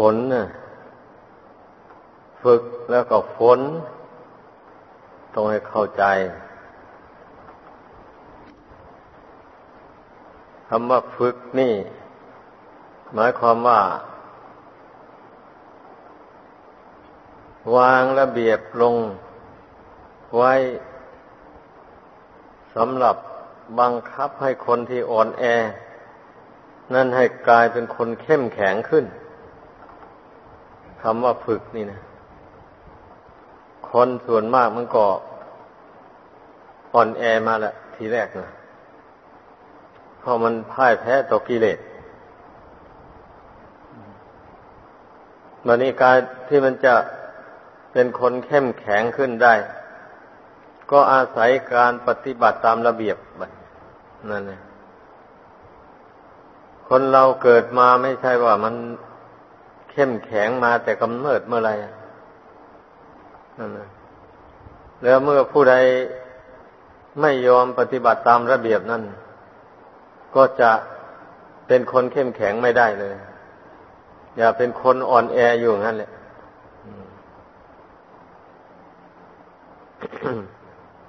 ฝนน่ะฝึกแล้วก็ฝน ต้องให้เข้าใจคำว่าฝึกนี่ หมายความว่า วางระเบียบลงไว้สำหรับบังคับให้คนที่อ่อนแอ นั่นให้กลายเป็นคนเข้มแข็งขึ้น คำว่าฝึกนี่นะ คนส่วนมากมันก็อ่อนแอมาละทีแรกนะเพราะมันพ่ายแพ้ต่อกิเลสมันนี้การที่มันจะเป็นคนเข้มแข็งขึ้นได้ ก็อาศัยการปฏิบัติตามระเบียบนั่นเองคนเราเกิดมาไม่ใช่ว่ามัน เข้มแข็งมาแต่กำเนิดเมื่อไรนั่นนะแล้วเมื่อผู้ใดไม่ยอมปฏิบัติตามระเบียบนั่นก็จะเป็นคนเข้มแข็งไม่ได้เลย อย่าเป็นคนอ่อนแออยู่งั้นแหละ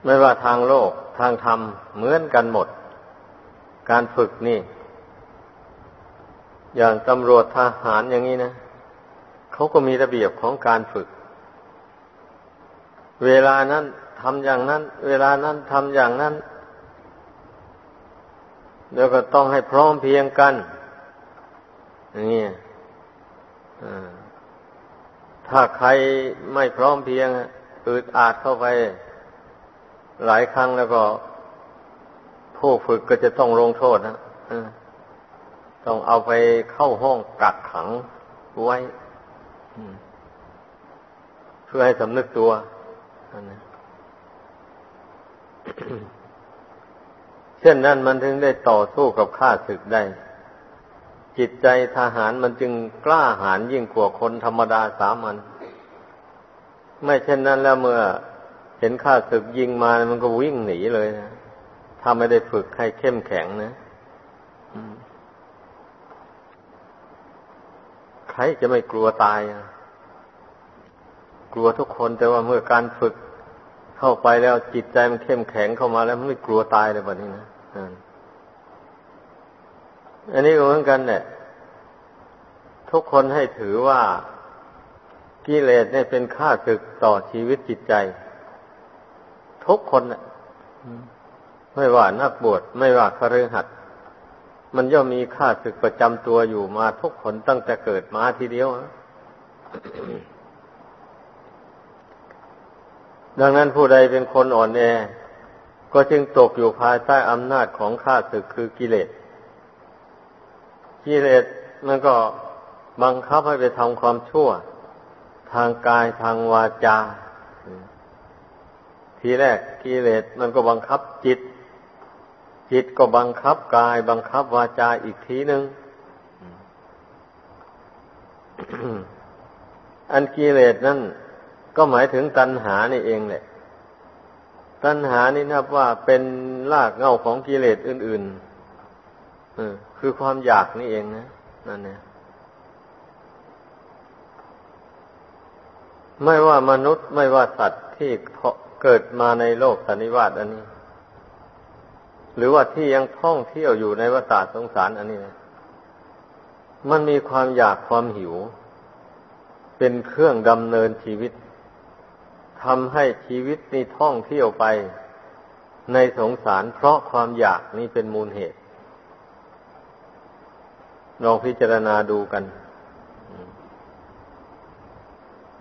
ไม่ว่าทางโลกทางธรรมเหมือนกันหมด การฝึกนี่ อย่างตำรวจทหารอย่างนี้นะ เขาก็มีระเบียบของการฝึก เวลานั้นทำอย่างนั้น เวลานั้นทำอย่างนั้นแล้วก็ต้องให้พร้อมเพียงกันอย่างนี้ถ้าใครไม่พร้อมเพียงอึดอาดเข้าไป หลายครั้งแล้วก็ ผู้ฝึกก็จะต้องลงโทษนะต้องเอาไปเข้าห้องกักขังไว้ เพื่อให้สำนึกตัวเช่นนั้นมันถึงได้ต่อสู้กับข้าศึกได้ จิตใจทหารมันจึงกล้าหาญยิ่งกว่าคนธรรมดาสามัญไม่เช่นนั้นแล้วเมื่อเห็นข้าศึกยิงมามันก็วิ่งหนีเลยนะถ้าไม่ได้ฝึกให้เข้มแข็งนะใครจะไม่กลัวตายอะกลัวทุกคนแต่ว่าเมื่อการฝึกเข้าไปแล้วจิตใจมันเข้มแข็งเข้ามาแล้วมันไม่กลัวตายเลยแบบนี้นะอันนี้ก็เหมือนกันเนี่ยทุกคนให้ถือว่ากิเลสเนี่ยเป็นค่าศึกต่อชีวิตจิตใจ ทุกคนนะไม่ว่านักบวชไม่ว่าคฤหัสถ์ มันย่อมมีค่าศึกประจำตัวอยู่มาทุกคนตั้งแต่เกิดมาทีเดียวดังนั้นผู้ใดเป็นคนอ่อนแอ ก็จึงตกอยู่ภายใต้อำนาจของข้าศึกคือกิเลส กิเลสมันก็บังคับให้ไปทำความชั่ว ทางกายทางวาจา ทีแรกกิเลสมันก็บังคับจิต จิตก็บังคับกาย บังคับวาจาอีกทีหนึ่งอันกิเลสนั่นก็หมายถึงตัณหานี่เองแหละ ตัณหานี่นับว่าเป็นรากเหง้าของกิเลสอื่นๆคือความอยากนี่เองนะนั่นเนี่ยไม่ว่ามนุษย์ไม่ว่าสัตว์ที่เกิดมาในโลกสันนิวาตอันนี้ หรือว่าที่ยังท่องเที่ยวอยู่ในวัฏสงสารอันนี้นะมันมีความอยากความหิว เป็นเครื่องดำเนินชีวิตทำให้ชีวิตนี้ท่องเที่ยวไปในสงสาร เพราะความอยากนี้เป็นมูลเหตุลองพิจารณาดูกัน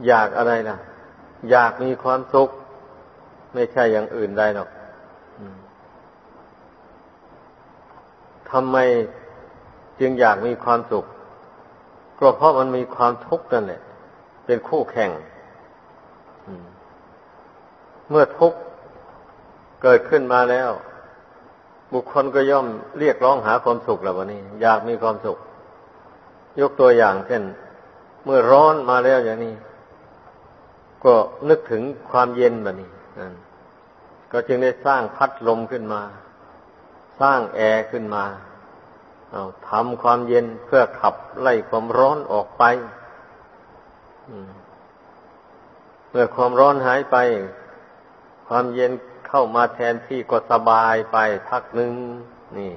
อยากอะไรล่ะอยากมีความสุข ไม่ใช่อย่างอื่นได้หรอก ทำไมจึงอยากมีความสุข ก็เพราะมันมีความทุกข์นั่นแหละ เป็นคู่แข่ง เมื่อทุกข์เกิดขึ้นมาแล้ว บุคคลก็ย่อมเรียกร้องหาความสุขแล้ววันนี้ อยากมีความสุข ยกตัวอย่างเช่น เมื่อร้อนมาแล้วอย่างนี้ ก็นึกถึงความเย็นแบบนี้ก็จึงได้สร้างพัดลมขึ้นมา สร้างแอร์ขึ้นมาเอาทำความเย็นเพื่อขับไล่ความร้อนออกไปเมื่อความร้อนหายไป ความเย็นเข้ามาแทนที่ก็สบายไปพักหนึ่งนี่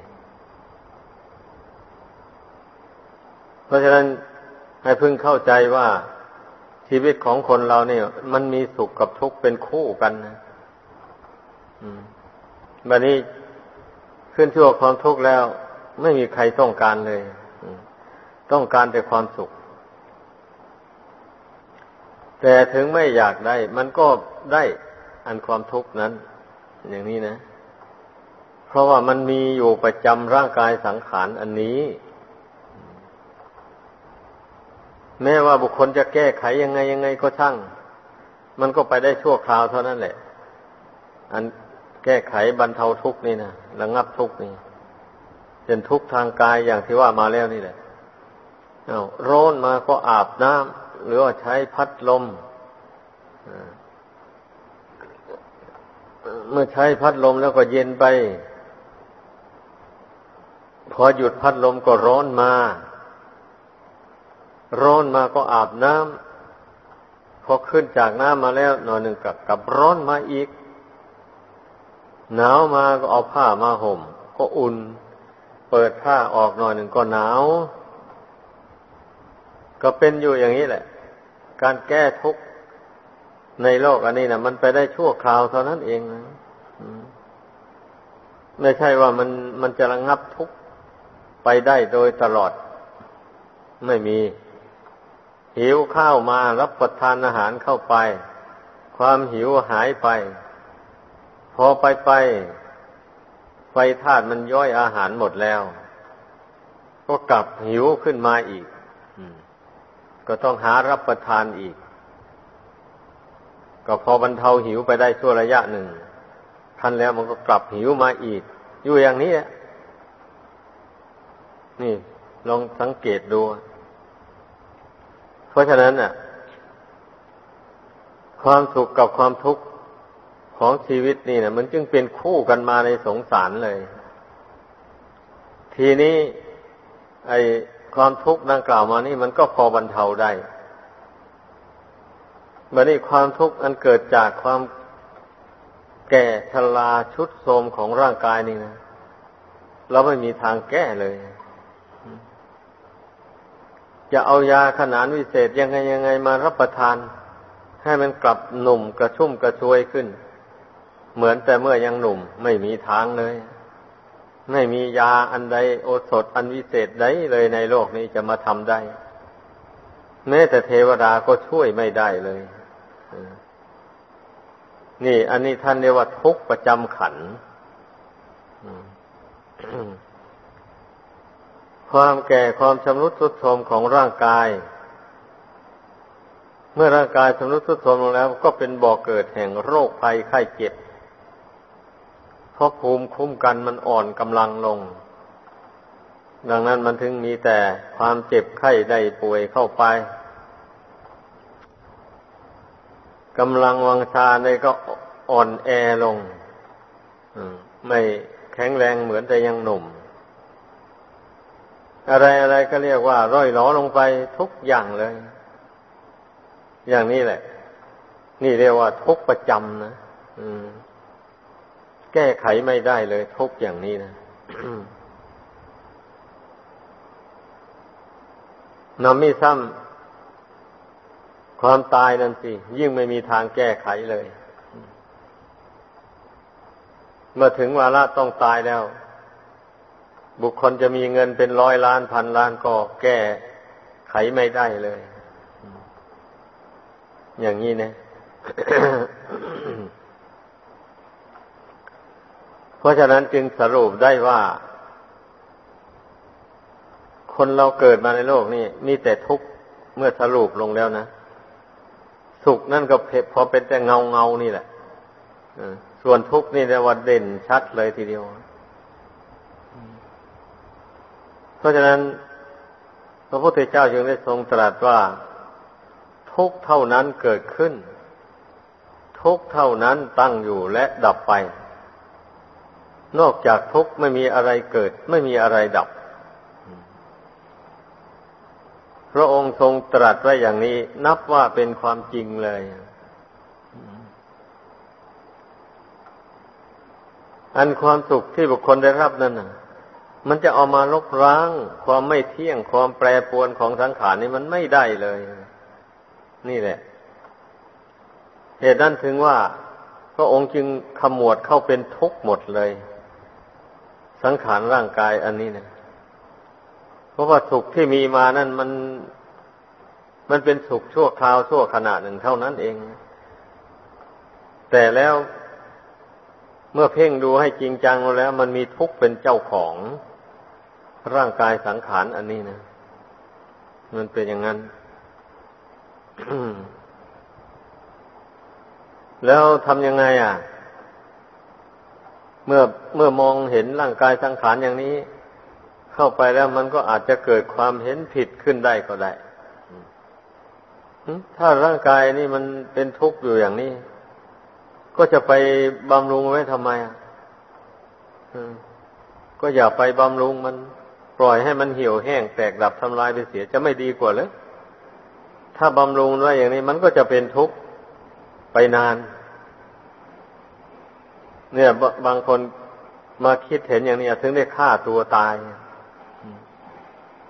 เพราะฉะนั้นให้พึ่งเข้าใจว่าชีวิตของคนเราเนี่ย มันมีสุขกับทุกข์เป็นคู่กันนะบัดนี้ ขึ้นที่ว่าความทุกข์แล้ว ไม่มีใครต้องการเลย ต้องการแต่ความสุข แต่ถึงไม่อยากได้ มันก็ได้อันความทุกข์นั้น อย่างนี้นะ เพราะว่ามันมีอยู่ประจำร่างกายสังขารอันนี้แม้ว่าบุคคลจะแก้ไขยังไงยังไงก็ช่าง มันก็ไปได้ชั่วคราวเท่านั้นแหละ อัน แก้ไขบรรเทาทุกข์นี่นะระงับทุกข์นี่เป็นทุกข์ทางกายอย่างที่ว่ามาแล้วนี่แหละเอาร้อนมาก็อาบน้ำหรือว่าใช้พัดลมเมื่อใช้พัดลมแล้วก็เย็นไป พอหยุดพัดลมก็ร้อนมา ร้อนมาก็อาบน้ำพอขึ้นจากน้ำมาแล้ว หน่อยหนึ่งกับกับร้อนมาอีก หนาวมาก็เอาผ้ามาห่ม ก็อุ่น เปิดผ้าออกหน่อยหนึ่งก็หนาว ก็เป็นอยู่อย่างนี้แหละ การแก้ทุกข์ในโลกอันนี้นะมันไปได้ชั่วคราวเท่านั้นเองนะไม่ใช่ว่ามันมันจะระงงับทุกข์ไปได้โดยตลอด ไม่มี หิวข้าวมารับประทานอาหารเข้าไป ความหิวหายไป พอไปไป ไฟธาตุมันย่อยอาหารหมดแล้ว ก็กลับหิวขึ้นมาอีกก็ต้องหารับประทานอีก ก็พอบรรเทาหิวไปได้ชั่วระยะหนึ่งทันแล้วมันก็กลับหิวมาอีก อยู่อย่างนี้นี่ ลองสังเกตดู เพราะฉะนั้นน่ะ ความสุขกับความทุกข์ ของชีวิตนี่นะมันจึงเป็นคู่กันมาในสงสารเลย ทีนี้ ไอความทุกข์ดังกล่าวมานี่มันก็พอบรรเทาได้เมื่อนี้ความทุกข์อันเกิดจากความแก่ชราชุดโทมของร่างกายนี่นะเราไม่มีทางแก้เลย จะเอายาขนานวิเศษยังไงยังไงมารับประทาน ให้มันกลับหนุ่มกระชุ่มกระชวยขึ้น เหมือนแต่เมื่อยังหนุ่มไม่มีทางเลย ไม่มียาอันใดโอสถอันวิเศษใดเลยในโลกนี้จะมาทำได้ แม้แต่เทวดาก็ช่วยไม่ได้เลย นี่อันนี้ท่านเรียกว่าทุกประจำขันความแก่ความชำรุดทรุดโทรมของร่างกาย เมื่อร่างกายชำรุดทรุดโทรมลงแล้ว ก็เป็นบ่อกเกิดแห่งโรคภัยไข้เจ็บ เพราะภูมิคุ้มกันมันอ่อนกำลังลง ดังนั้นมันถึงมีแต่ความเจ็บไข้ได้ป่วยเข้าไปกำลังวังชาในก็อ่อนแอลงไม่แข็งแรงเหมือนแต่ยังหนุ่ม อะไรอะไรก็เรียกว่าร่อยหลอลงไปทุกอย่างเลย อย่างนี้แหละ นี่เรียกว่าทุกประจำนะ อืม ก้ไขไม่ได้เลย ทุกอย่างนี้นะนำมีซ้ำความตายนั่นสิ ยิ่งไม่มีทางแก้ไขเลย เมื่อถึงวาระต้องตายแล้ว บุคคลจะมีเงินเป็นร้อยล้านพันล้านก็แก้ไขไม่ได้เลย อย่างนี้นะ เพราะฉะนั้นจึงสรุปได้ว่า คนเราเกิดมาในโลกนี้ มีแต่ทุกข์เมื่อสรุปลงแล้วนะ สุขนั่นก็พอเป็นแต่เงาเงานี่แหละส่วนทุกข์นี่แต่ว่าเด่นชัดเลยทีเดียว เพราะฉะนั้น พระพุทธเจ้าจึงได้ทรงตรัสว่า ทุกเท่านั้นเกิดขึ้น ทุกเท่านั้นตั้งอยู่และดับไป นอกจากทุกข์ไม่มีอะไรเกิด ไม่มีอะไรดับ พระองค์ทรงตรัสไว้อย่างนี้ นับว่าเป็นความจริงเลย อันความสุขที่บุคคลได้รับนั่นนะมันจะเอามาลบล้าง ความไม่เที่ยงความแปรปรวนของสังขารนี่มันไม่ได้เลย นี่แหละ เหตุนั้นถึงว่า พระองค์จึงขมวดเข้าเป็นทุกข์หมดเลย สังขารร่างกายอันนี้นะเพราะว่าสุขที่มีมานั่นมัน มันเป็นสุขชั่วคราวชั่วขณะหนึ่งเท่านั้นเอง แต่แล้วเมื่อเพ่งดูให้จริงจังแล้ว มันมีทุกข์เป็นเจ้าของร่างกายสังขารอันนี้นะมันเป็นอย่างนั้นแล้วทำยังไง อะ เมื่อเมื่อมองเห็นร่างกายสังขารอย่างนี้ เข้าไปแล้วมันก็อาจจะเกิดความเห็นผิดขึ้นได้ก็ได้ถ้าร่างกายนี่มันเป็นทุกข์อยู่อย่างนี้ ก็จะไปบำรุงไว้ทำไมก็อย่าไปบำรุงมันปล่อยให้มันเหี่ยวแห้งแตกดับทำลายไปเสียจะไม่ดีกว่าเลยถ้าบำรุงไว้อย่างนี้ มันก็จะเป็นทุกข์ไปนาน เนี่ยบางคนมาคิดเห็นอย่างนี้ถึงได้ฆ่าตัวตาย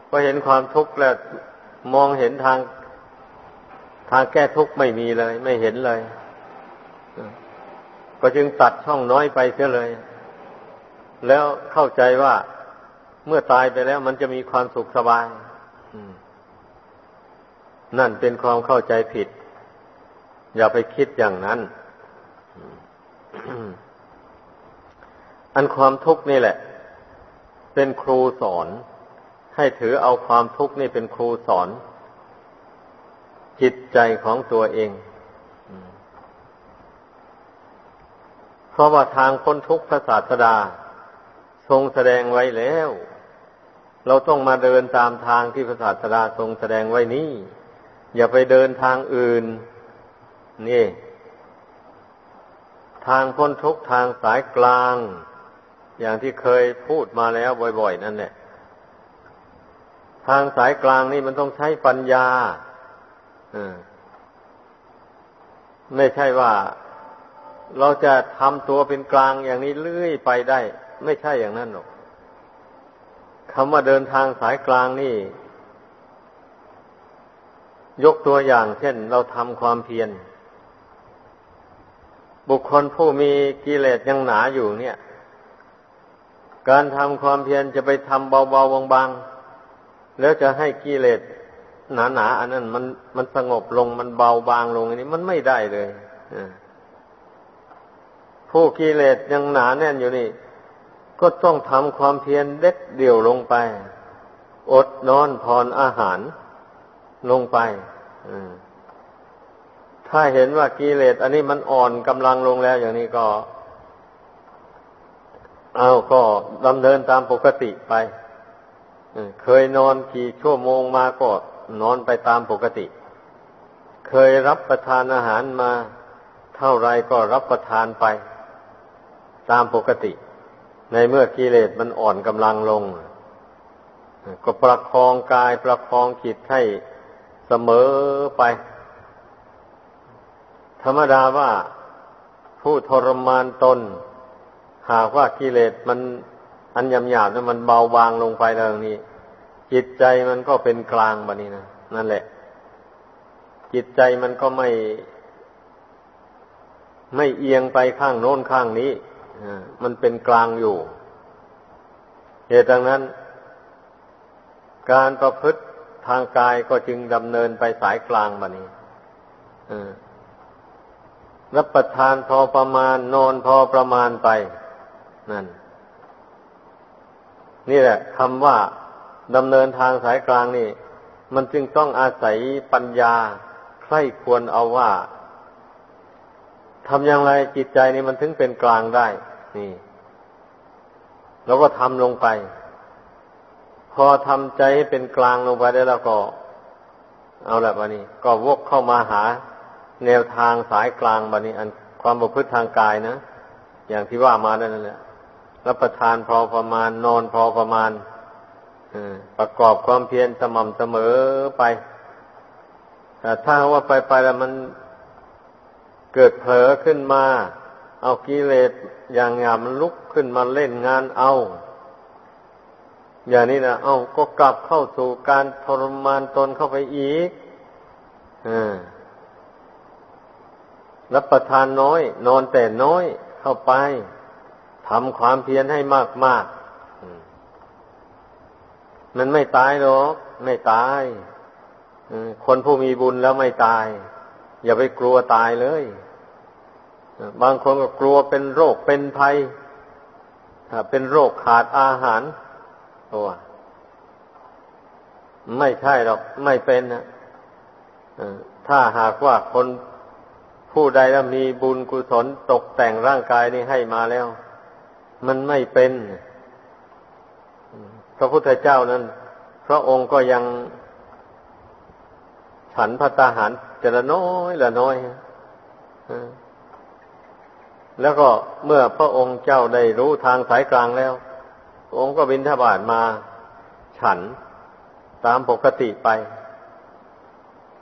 ก็เห็นความทุกข์แล้วมองเห็นทาง ทางแก้ทุกข์ไม่มีเลย ไม่เห็นเลย ก็จึงตัดช่องน้อยไปเสียเลย แล้วเข้าใจว่าเมื่อตายไปแล้วมันจะมีความสุขสบายนั่นเป็นความเข้าใจผิด อย่าไปคิดอย่างนั้น อันความทุกข์นี่แหละ เป็นครูสอน ให้ถือเอาความทุกข์นี่เป็นครูสอน จิตใจของตัวเอง เพราะว่าทางพ้นทุกข์พระศาสดา ทรงแสดงไว้แล้ว เราต้องมาเดินตามทางที่พระศาสดาทรงแสดงไว้นี้อย่าไปเดินทางอื่น นี่ ทางพ้นทุกทางสายกลาง อย่างที่เคยพูดมาแล้วบ่อย ๆ นั่นแหละทางสายกลางนี่มันต้องใช้ปัญญาไม่ใช่ว่า เราจะทำตัวเป็นกลางอย่างนี้เลื่อยไปได้ ไม่ใช่อย่างนั้นหรอกคำว่าเดินทางสายกลางนี่ ยกตัวอย่าง เช่น เราทำความเพียรบุคคลผู้มีกิเลสยังหนาอยู่เนี่ย การทำความเพียรจะไปทำเบาๆบางๆแล้วจะให้กิเลสหนาๆอันนั้นมันมันสงบลงมันเบาบางลงอันนี้มันไม่ได้เลยผู้กิเลสยังหนาแน่นอยู่นี่ ก็ต้องทำความเพียรเด็ดเดี่ยวลงไป อดนอนผ่อนอาหารลงไปถ้าเห็นว่ากิเลสอันนี้มันอ่อนกำลังลงแล้วอย่างนี้ก็ เอาก็ดำเนินตามปกติไปเคยนอนกี่ชั่วโมงมาก็นอนไปตามปกติ เคยรับประทานอาหารมาเท่าไรก็รับประทานไป ตามปกติ ในเมื่อกิเลสมันอ่อนกำลังลง ก็ประคองกายประคองจิตให้เสมอไป ธรรมดาว่าผู้ทรมานตน หากว่ากิเลสมันอันยำหยาบนั้นมันเบาบางลงไปแล้วนี้ จิตใจมันก็เป็นกลางบะนี้นะนั่นแหละ จิตใจมันก็ไม่ ไม่เอียงไปข้างโน้นข้างนี้มันเป็นกลางอยู่เหตุดังนั้น การประพฤติทางกายก็จึงดำเนินไปสายกลางบะนี้รับประทานพอประมาณ นอนพอประมาณไป นั่น นี่แหละคำว่าดำเนินทางสายกลางนี่ มันจึงต้องอาศัยปัญญาใคร่ควรเอาว่าทำอย่างไรจิตใจนี่มันถึงเป็นกลางได้ นี่ แล้วก็ทำลงไป พอทำใจให้เป็นกลางลงไปได้แล้วก็ เอาละบันนี้ ก็วกเข้ามาหา แนวทางสายกลางบันนี้ อันความประพฤติทางกายนะ อย่างที่ว่ามานั่นแหละ รับประทานพอประมาณ นอนพอประมาณประกอบความเพียรสม่ำเสมอไป แต่ถ้าว่าไปไปแล้วมันเกิดเผลอขึ้นมา เอากิเลสอย่างงามมันลุกขึ้นมาเล่นงานเอา อย่างนี้นะเอาก็กลับเข้าสู่การทรมานตนเข้าไปอีกรับประทานน้อย นอนแต่น้อยเข้าไป ทำความเพียรให้มากมากมันไม่ตายหรอก ไม่ตายคนผู้มีบุญแล้วไม่ตาย อย่าไปกลัวตายเลย บางคนก็กลัวเป็นโรคเป็นภัยถ้าเป็นโรคขาดอาหารโอ้ไม่ใช่หรอก ไม่เป็นนะถ้าหากว่าคนผู้ใดแล้วมีบุญกุศลตกแต่งร่างกายนี้ให้มาแล้ว มันไม่เป็น พระพุทธเจ้านั้น พระองค์ก็ยังฉันพระตาหารจะละน้อยละน้อยแล้วก็เมื่อพระองค์เจ้าได้รู้ทางสายกลางแล้ว องค์ก็บินทบาทมา ฉันตามปกติไป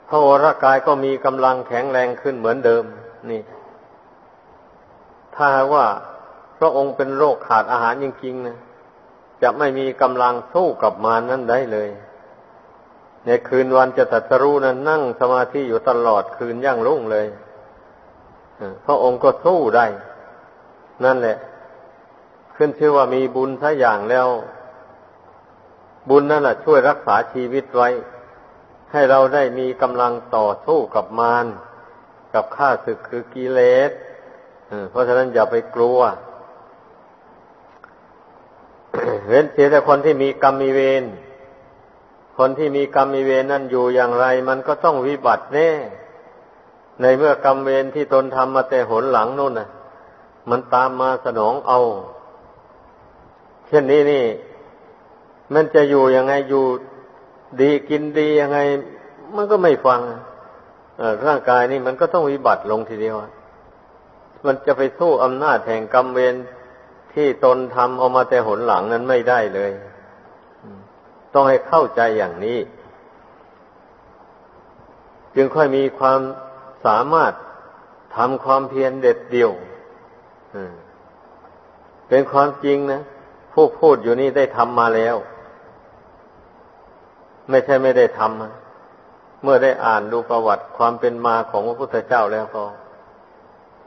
พระโอรกายก็มีกำลังแข็งแรงขึ้นเหมือนเดิม นี่ ถ้าว่า พระองค์เป็นโรคขาดอาหารจริงๆนะจะไม่มีกำลังสู้กับมารนนั้นได้เลย ในคืนวันจะตัดสรู้นั้นนั่งสมาธิอยู่ตลอดคืนย่างรุ่งเลยพระองค์ก็สู้ได้ นั่นแหละ ขึ้นชื่อว่ามีบุญทัอย่างแล้ว บุญนั่นแหละช่วยรักษาชีวิตไว้ ให้เราได้มีกำลังต่อสู้กับมารกับข้าศึกคือกิเลสเพราะฉะนั้นอย่าไปกลัว เว้นเสียแต่คนที่มีกรรมมีเวร คนที่มีกรรมมีเวรนั่นอยู่อย่างไร มันก็ต้องวิบัติแน่ ในเมื่อกรรมเวรที่ตนทำมาแต่หนหลังนู่นน่ะ มันตามมาสนองเอา เช่นนี้นี่ มันจะอยู่ยังไงอยู่ดีกินดียังไง มันก็ไม่ฟังร่างกายนี่มันก็ต้องวิบัติลงทีเดียว มันจะไปสู้อำนาจแห่งกรรมเวร ที่ตนทำเอามาแต่หนหลังนั้นไม่ได้เลย ต้องให้เข้าใจอย่างนี้ จึงค่อยมีความสามารถทำความเพียรเด็ดเดี่ยวเป็นความจริงนะผู้พูดอยู่นี่ได้ทำมาแล้ว ไม่ใช่ไม่ได้ทำเมื่อได้อ่านดูประวัติความเป็นมาของพระพุทธเจ้าแล้วก็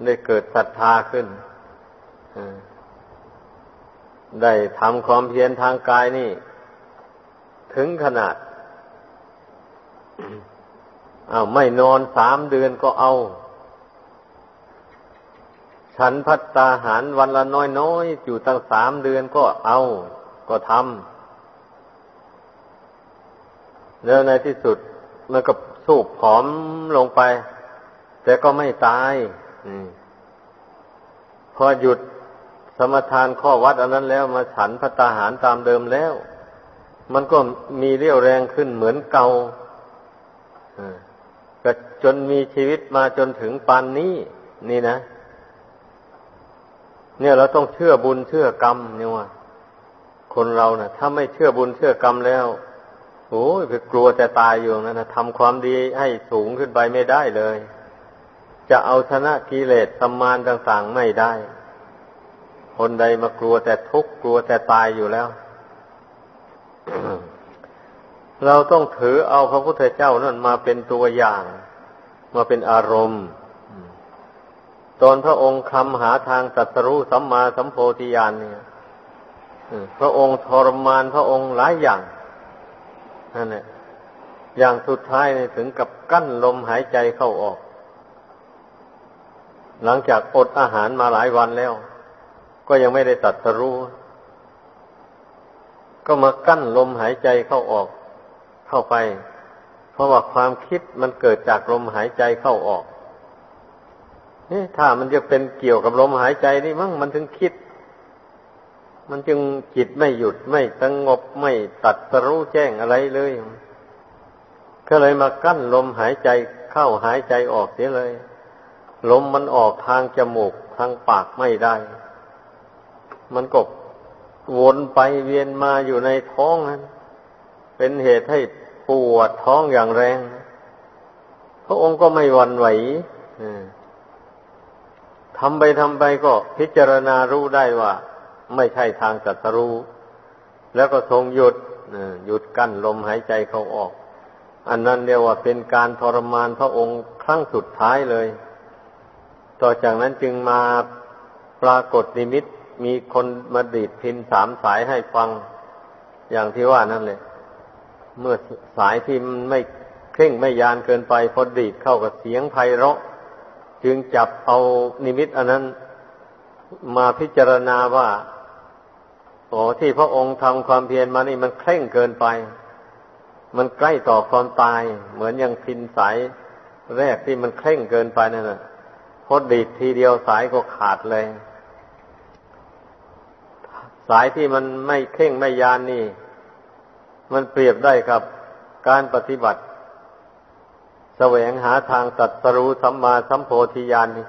ได้เกิดศรัทธาขึ้น ได้ทำความเพียรทางกายนี่ ถึงขนาดอาไม่นอนสามเดือนก็เอา ฉันพัตตาหารวันละน้อยน้อยอยู่ตั้งสามเดือนก็เอา ก็ทำแล้วในที่สุดมันก็สูบผอมลงไป แต่ก็ไม่ตายพอหยุด สมทานข้อวัดอันนั้นแล้วมาฉันพระตาหารตามเดิมแล้ว มันก็มีเรี่ยวแรงขึ้นเหมือนเก่าก็จนมีชีวิตมาจนถึงปานนี้ นี่นะ เนี่ยเราต้องเชื่อบุญเชื่อกรรมเนี่ยว่าคนเรานะ่ะ ถ้าไม่เชื่อบุญเชื่อกรรมแล้วโอ้ยไปกลัวแต่ตายอยู่นั่นนะทำความดีให้สูงขึ้นไปไม่ได้เลย จะเอาชนะกิเลสสมมานต่างๆไม่ได้ คนใดมากลัวแต่ทุกข์กลัวแต่ตายอยู่แล้ว เราต้องถือเอาพระพุทธเจ้านั่นมาเป็นตัวอย่าง มาเป็นอารมณ์ ตอนพระองค์คำหาทางสัตรู้สัมมาสัมโพธิญาณเนี่ยพระองค์ทรมานพระองค์หลายอย่างนั่นแหละอย่างสุดท้ายถึงกับกั้นลมหายใจเข้าออก หลังจากอดอาหารมาหลายวันแล้ว ก็ยังไม่ได้ตัดสรู้ ก็มากั้นลมหายใจเข้าออกเข้าไป เพราะว่าความคิดมันเกิดจากลมหายใจเข้าออก นี่ถ้ามันจะเป็นเกี่ยวกับลมหายใจนี่มั้งมันถึงคิด มันจึงจิตไม่หยุดไม่สงบไม่ตัดสรู้แจ้งอะไรเลย ก็เลยมากั้นลมหายใจเข้าหายใจออกเสียเลย ลมมันออกทางจมูกทางปากไม่ได้ มันก็วนไปเวียนมาอยู่ในท้องนั้น เป็นเหตุให้ปวดท้องอย่างแรง พระองค์ก็ไม่หวั่นไหวทำไปทำไปก็พิจารณารู้ได้ว่า ไม่ใช่ทางสัตรูแล้วก็ทรงหยุดหยุดกั้นลมหายใจเขาออก อันนั้นเรียกว่าเป็นการทรมานพระองค์ครั้งสุดท้ายเลย ต่อจากนั้นจึงมาปรากฏนิมิต มีคนมาดีดพินสามสายให้ฟัง อย่างที่ว่านั่นเลย เมื่อสายที่มันไม่เคร่งไม่ยานเกินไปพอดีดเข้ากับเสียงไพเราะ จึงจับเอานิมิตอันนั้นมาพิจารณาว่าโอ้ที่พระองค์ทำความเพียรมานี่มันเคร่งเกินไป มันใกล้ต่อความตาย เหมือนอย่างพินสายแรกที่มันเคร่งเกินไปนั่นแหละพอดีดทีเดียวสายก็ขาดเลย สายที่มันไม่เคร่งไม่ยานนี่ มันเปรียบได้กับ การปฏิบัติ แสวงหาทางตัดสรู้สัมมาสัมโพธิญาณนี่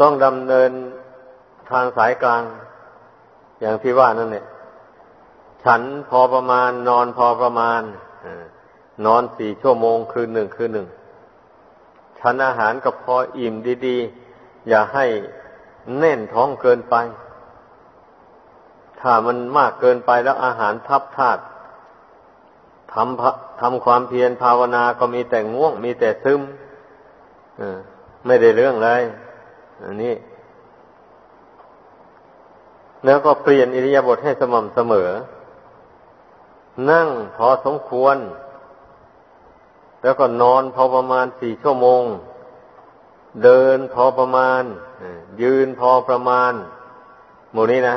ต้องดำเนินทางสายกลาง อย่างที่ว่านั่นเนี่ยฉันพอประมาณ นอนพอประมาณนอนสี่ชั่วโมงคืนหนึ่งคืนหนึ่งฉันอาหารก็พออิ่มดี ๆ อย่าให้แน่นท้องเกินไป ถ้ามันมากเกินไปแล้วอาหารทับธาตุทำทำความเพียรภาวนาก็มีแต่ง่วง มีแต่ซึมไม่ได้เรื่องเลยอันนี้ แล้วก็เปลี่ยนอิริยาบถให้สม่ำเสมอ นั่งพอสมควร แล้วก็นอนพอประมาณสี่ชั่วโมง เดินพอประมาณยืนพอประมาณหมู่นี้นะ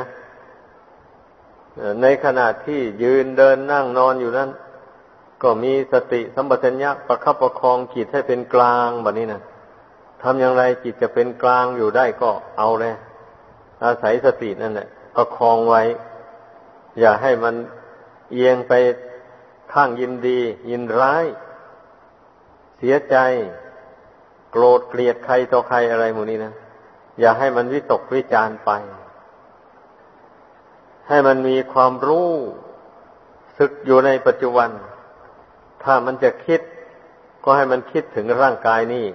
ในขณะที่ยืนเดินนั่งนอนอยู่นั้น ก็มีสติสัมปชัญญะประคับประคองจิตให้เป็นกลางแบบนี้นะทำอย่างไรจิตจะเป็นกลางอยู่ได้ก็เอาเลยอาศัยสตินั่นแหละประคองไว้ อย่าให้มันเอียงไปข้างยินดี ยินร้าย เสียใจ โกรธเกลียดใครต่อใครอะไรหมู่นี้นะอย่าให้มันวิตกวิจารไป ให้มันมีความรู้สึกอยู่ในปัจจุบัน ถ้ามันจะคิด ก็ให้มันคิดถึงร่างกายนี่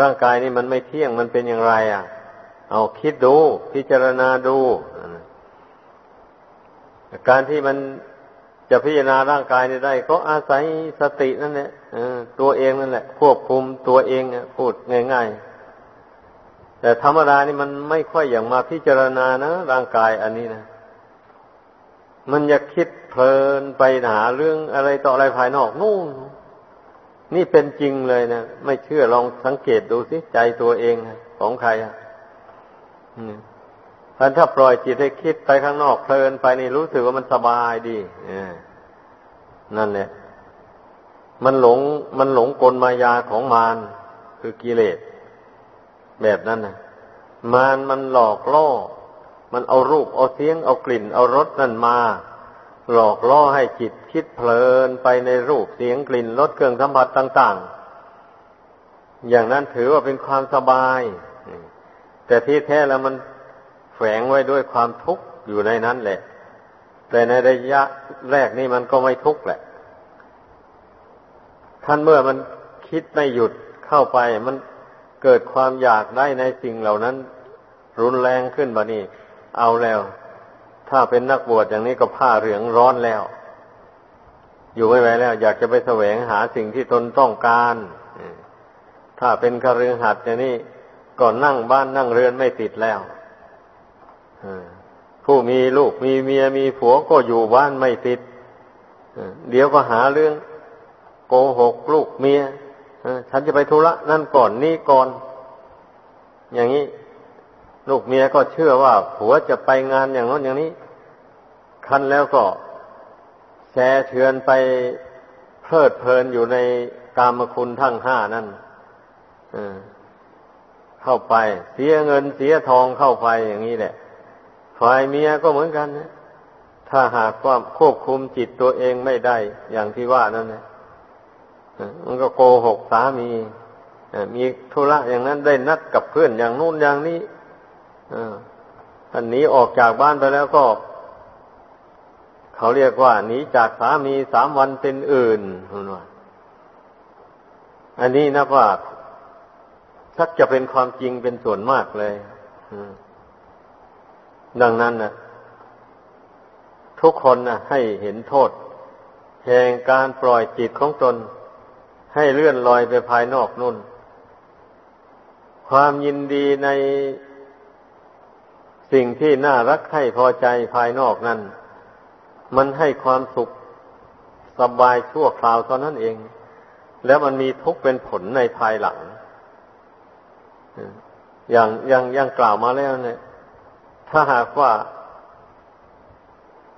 ร่างกายนี่มันไม่เที่ยงมันเป็นอย่างไร อะ เอาคิดดู พิจารณาดูการที่มันจะพิจารณาร่างกายนี้ได้ ก็อาศัยสตินั่นแหละตัวเองนั่นแหละ ควบคุมตัวเองพูดง่าย ๆ แต่ธรรมดานี่มันไม่ค่อยอย่างมาพิจารณานะร่างกายอันนี้นะ มันอยากคิดเพลินไปหาเรื่องอะไรต่ออะไรภายนอกนู่นนี่เป็นจริงเลยนะไม่เชื่อลองสังเกตดูสิใจตัวเองของใครอะพันถ้าปล่อยจิตให้คิดไปข้างนอกเพลินไปนี่รู้สึกว่ามันสบายดีนั่นแหละมันหลง มันหลงกลมายาของมารคือกิเลส แบบนั้นนะมารมันหลอกล่อ มันเอารูปเอาเสียงเอากลิ่นเอารสนั่นมา หลอกล่อให้จิตคิดเพลินไปในรูปเสียงกลิ่นรสเครื่องสัมผัสต่าง ๆ อย่างนั้นถือว่าเป็นความสบาย แต่ที่แท้แล้วมันแฝงไว้ด้วยความทุกข์อยู่ในนั้นแหละ แต่ในระยะแรกนี่มันก็ไม่ทุกข์แหละขั้นเมื่อมันคิดไม่หยุดเข้าไปมัน เกิดความอยากได้ในสิ่งเหล่านั้น รุนแรงขึ้นบะนี่เอาแล้ว ถ้าเป็นนักบวชอย่างนี้ก็ผ้าเหลืองร้อนแล้ว อยู่ไม่ไหวแล้ว อยากจะไปแสวงหาสิ่งที่ตนต้องการถ้าเป็นคฤหัสถ์อย่างนี้ก็นั่งบ้านนั่งเรือนไม่ติดแล้วผู้มีลูกมีเมียมีผัวก็อยู่บ้านไม่ติดเดี๋ยวก็หาเรื่องโกหกลูกเมีย ฉันจะไปธุระนั่นก่อนนี่ก่อน อย่างนี้ลูกเมียก็เชื่อว่าผัวจะไปงานอย่างนั้นอย่างนี้ คันแล้วก็แชร์เชือนไปเพลิดเพลินอยู่ในกามคุณทั้งห้านั่นเข้าไป เสียเงินเสียทองเข้าไปอย่างนี้แหละ ฝ่ายเมียก็เหมือนกันนะถ้าหากว่าควบคุมจิตตัวเองไม่ได้ อย่างที่ว่านั่นนะ มันก็โกหกสามีมีธุระอย่างนั้นได้นัดกับเพื่อนอย่างนู้นอย่างนี้อันนี้ออกจากบ้านไปแล้วก็ เขาเรียกว่าหนีจากสามีสามวันเป็นอื่นนว่าอันนี้นะว่าชักจะเป็นความจริงเป็นส่วนมากเลยดังนั้นนะทุกคนนะให้เห็นโทษแห่งการปล่อยจิตของตน ให้เลื่อนลอยไปภายนอกนุ่น ความยินดีในสิ่งที่น่ารักให้พอใจภายนอกนั้น มันให้ความสุขสบายชั่วคราวเท่านั้นเอง แล้วมันมีทุกข์เป็นผลในภายหลัง อย่างอย่างอย่างกล่าวมาแล้วเนี่ย ถ้าหากว่า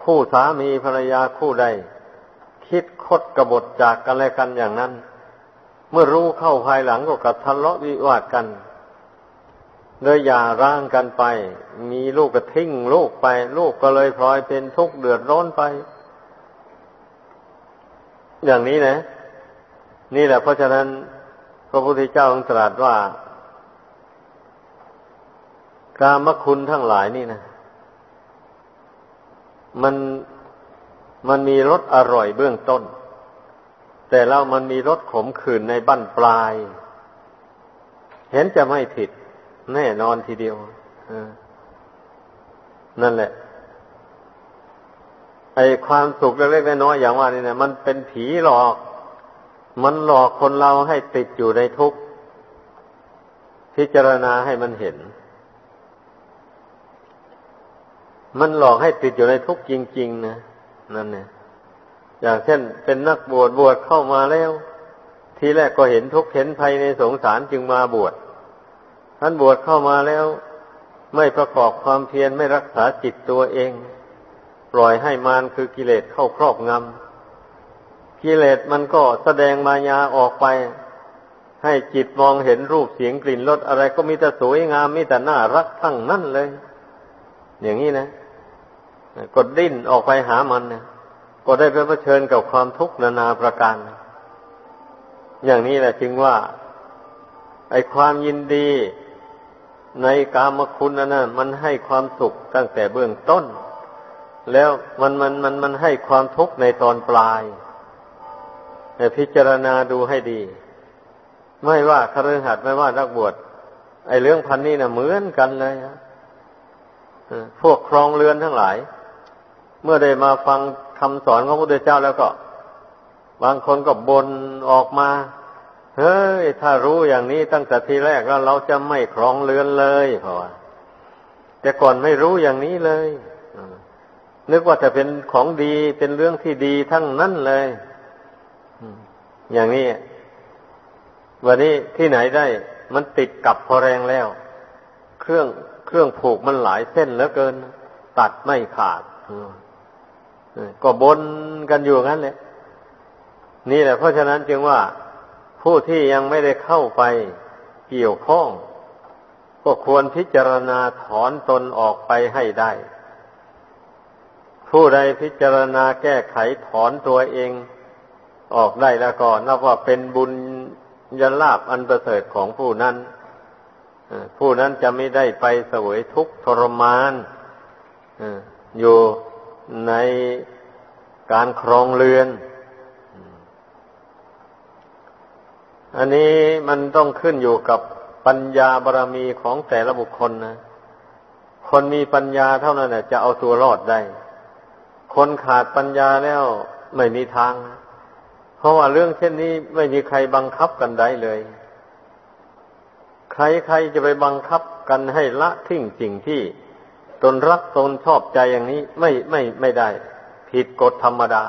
คู่สามีภรรยาคู่ใด คิดคดกระบฏจากกันและกันอย่างนั้น เมื่อรู้เข้าภายหลังก็กับทะเลาะวิวาทกันเลยอย่าร่างกันไป มีลูกก็ทิ้งลูกไป ลูกก็เลยพลอยเป็นทุกข์เดือดร้อนไป อย่างนี้นะ นี่แหละเพราะฉะนั้น พระพุทธเจ้าตรัสว่า กามคุณทั้งหลายนี่นะ มันมันมีรสอร่อยเบื้องต้น แต่แล้วมันมีรสขมขื่นในบั้นปลาย เห็นจะไม่ผิด แน่นอนทีเดียวนั่นแหละไอความสุขเล็กๆน้อยๆอย่างว่านี่นะมันเป็นผีหลอก มันหลอกคนเราให้ติดอยู่ในทุกข์พิจารณาให้มันเห็น มันหลอกให้ติดอยู่ในทุกข์จริง ๆ นะนั่นเนี่ย อย่างเช่นเป็นนักบวชบวชเข้ามาแล้ว ทีแรกก็เห็นทุกข์เห็นภัยในสงสารจึงมาบวชท่านบวชเข้ามาแล้ว ไม่ประกอบความเพียรไม่รักษาจิตตัวเอง ปล่อยให้มารคือกิเลสเข้าครอบงำกิเลสมันก็แสดงมายาออกไป ให้จิตมองเห็นรูปเสียงกลิ่นรสอะไรก็มีแต่สวยงามมีแต่น่ารักทั้งนั้นเลย อย่างนี้นะ กดดิ้นออกไปหามันเนี่ย ก็ได้ไปเผชิญกับความทุกข์นานาประการ อย่างนี้แหละจึงว่า ไอ้ความยินดีในกามคุณนั่นมันให้ความสุขตั้งแต่เบื้องต้น แล้วมันมันมันมันให้ความทุกข์ในตอนปลายแต่พิจารณาดูให้ดี ไม่ว่าคฤหัสถ์ไม่ว่านักบวชไอ้เรื่องพันนี้นะ่ะเหมือนกันเลยฮะพวกครองเรือนทั้งหลาย เมื่อได้มาฟังคำสอนของพระพุทธเจ้าแล้วก็ บางคนก็บนออกมา เฮ้ย ถ้ารู้อย่างนี้ตั้งแต่ทีแรกแล้วเราจะไม่ครองเรือนเลยเพราะว่าแต่ก่อนไม่รู้อย่างนี้เลยนึกว่าจะเป็นของดีเป็นเรื่องที่ดีทั้งนั้นเลยอย่างนี้ วันนี้ที่ไหนได้ มันติดกับพอแรงแล้ว เครื่องเครื่องผูกมันหลายเส้นเหลือเกิน ตัดไม่ขาด ก็บนกันอยู่งั้นเลยนี่แหละ เพราะฉะนั้นจึงว่าผู้ที่ยังไม่ได้เข้าไปเกี่ยวข้อง ก็ควรพิจารณาถอนตนออกไปให้ได้ ผู้ใดพิจารณาแก้ไขถอนตัวเองออกได้แล้วก็นับว่าเป็นบุญยลาบอันประเสริฐของผู้นั้นผู้นั้นจะไม่ได้ไปเสวยทุกข์ทรมานอยู่ ในการครองเรือน อันนี้มันต้องขึ้นอยู่กับปัญญาบารรมีของแต่ละบุคคลนะ คนมีปัญญาเท่านั้นจะเอาตัวรอดได้ คนขาดปัญญาแล้วไม่มีทาง เพราะว่าเรื่องเช่นนี้ไม่มีใครบังคับกันได้เลย ใครๆจะไปบังคับกันให้ละทิ้งสิ่งที่ ตนรักตนชอบใจอย่างนี้ไม่ไม่ไม่ได้ ผิดกฎธรรมดา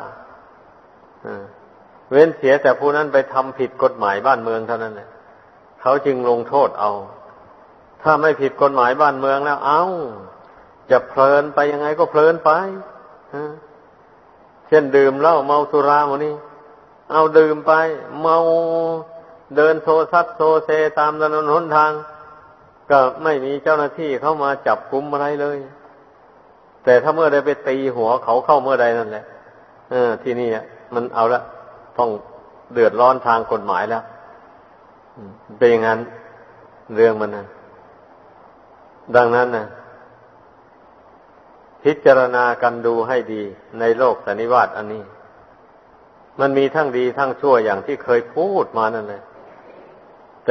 เว้นเสียแต่ผู้นั้นไปทำผิดกฎหมายบ้านเมืองเท่านั้นเลยเขาจึงลงโทษเอา ถ้าไม่ผิดกฎหมายบ้านเมืองแล้ว เอา้า จะเพลินไปยังไงก็เพลินไปเช่นดื่มเหล้าเมาสุราโมนี้ เอาดื่มไป เมาเดินโซซัดโซเซตามถนนหนทาง ก็ไม่มีเจ้าหน้าที่เข้ามาจับกุมอะไรเลย แต่ถ้าเมื่อใดไปตีหัวเขาเข้าเมื่อใดนั่นแหละเออ ที่นี่มันเอาละต้องเดือดร้อนทางกฎหมายแล้วเป็นอย่างนั้นเรื่องมันนะดังนั้นนะพิจารณากันดูให้ดีในโลกสันนิวาตอันนี้ มันมีทั้งดีทั้งชั่วอย่างที่เคยพูดมานั่นเลย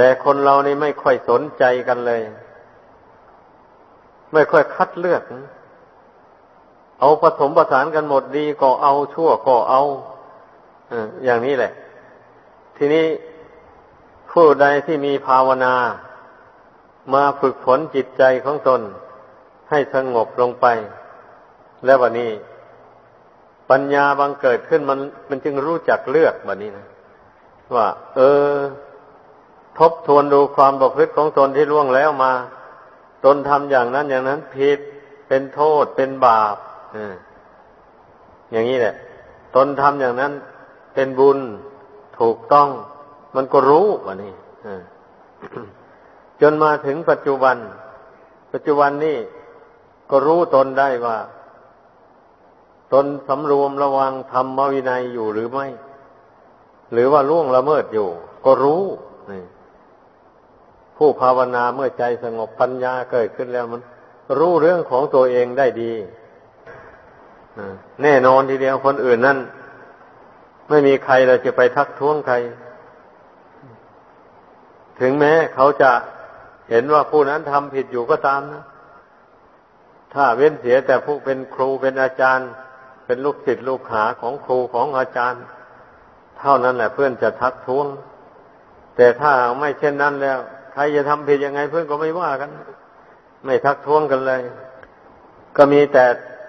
แต่คนเรานี่ไม่ค่อยสนใจกันเลย ไม่ค่อยคัดเลือก เอาผสมประสานกันหมดดีก็เอาชั่วก็เอาอย่างนี้แหละ ทีนี้ผู้ใดที่มีภาวนา มาฝึกฝนจิตใจของตน ให้สงบลงไป แล้ววันนี้ ปัญญาบังเกิดขึ้นมัน มันจึงรู้จักเลือกแบบนี้นะว่า เออ ทบทวนดูความประพฤติของตนที่ล่วงแล้วมา ตนทำอย่างนั้นอย่างนั้นผิดเป็นโทษเป็นบาปอย่างนี้แหละ ตนทำอย่างนั้นเป็นบุญถูกต้อง มันก็รู้ว่านี่จนมาถึงปัจจุบัน ปัจจุบันนี่ก็รู้ตนได้ว่า ตนสำรวมระวังธรรมวินัยอยู่หรือไม่ หรือว่าล่วงละเมิดอยู่ ก็รู้ ผู้ภาวนาเมื่อใจสงบปัญญาเกิดขึ้นแล้วมัน รู้เรื่องของตัวเองได้ดีแน่นอนทีเดียวคนอื่นนั่นไม่มีใครเราจะไปทักท้วงใคร ถึงแม้เขาจะเห็นว่าผู้นั้นทำผิดอยู่ก็ตามนะ ถ้าเว้นเสียแต่ผู้เป็นครูเป็นอาจารย์ เป็นลูกศิษย์ลูกหาของครูของอาจารย์ เท่านั้นแหละเพื่อนจะทักท้วง แต่ถ้าไม่เช่นนั้นแล้ว รจะทำผิดยังไงเพื่อนก็ไม่ว่ากัน ไม่ทักท้วงกันเลย ก็มีแต่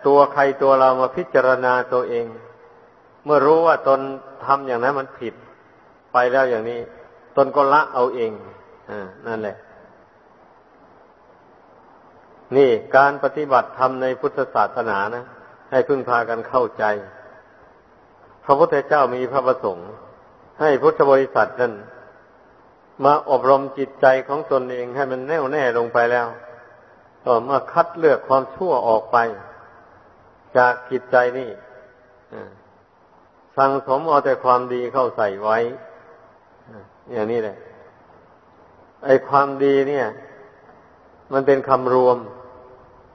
ตัวใครตัวเรามาพิจารณาตัวเอง เมื่อรู้ว่าตนทำอย่างนั้นมันผิดไปแล้วอย่างนี้ ตนก็ละเอาเองอนั่นแหละ นี่การปฏิบัติธรรมในพุทธศาสนานะ ให้พึ่งพากันเข้าใจ พระพุทธเจ้ามีพระประสงค์ ให้พุทธบริษัทนั้น มาอบรมจิตใจของตนเองให้มันแน่วแน่ลงไปแล้วก็มาคัดเลือกความชั่วออกไป จากจิตใจนี่สั่งสมเอาแต่ความดีเข้าใส่ไว้อย่างนี้แหละไอ้ความดีเนี่ย มันเป็นคำรวม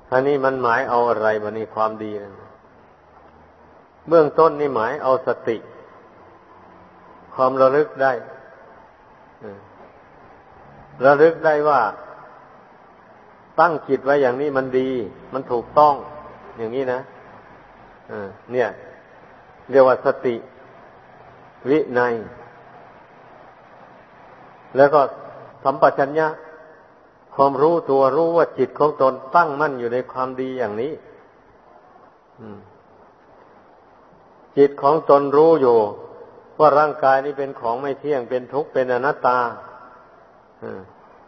ท่านี้มันหมายเอาอะไรบันนี้ความดีนะเบื้องต้นนี่หมายเอาสติ ความระลึกได้ ระลึกได้ว่า ตั้งจิตไว้อย่างนี้มันดี มันถูกต้อง อย่างนี้นะเนี่ย เรียกว่าสติ วินัยแล้วก็สัมปชัญญะความรู้ตัวรู้ว่าจิตของตนตั้งมั่นอยู่ในความดีอย่างนี้จิตของตนรู้อยู่ ว่าร่างกายนี้เป็นของไม่เที่ยงเป็นทุกข์เป็นอนัตตา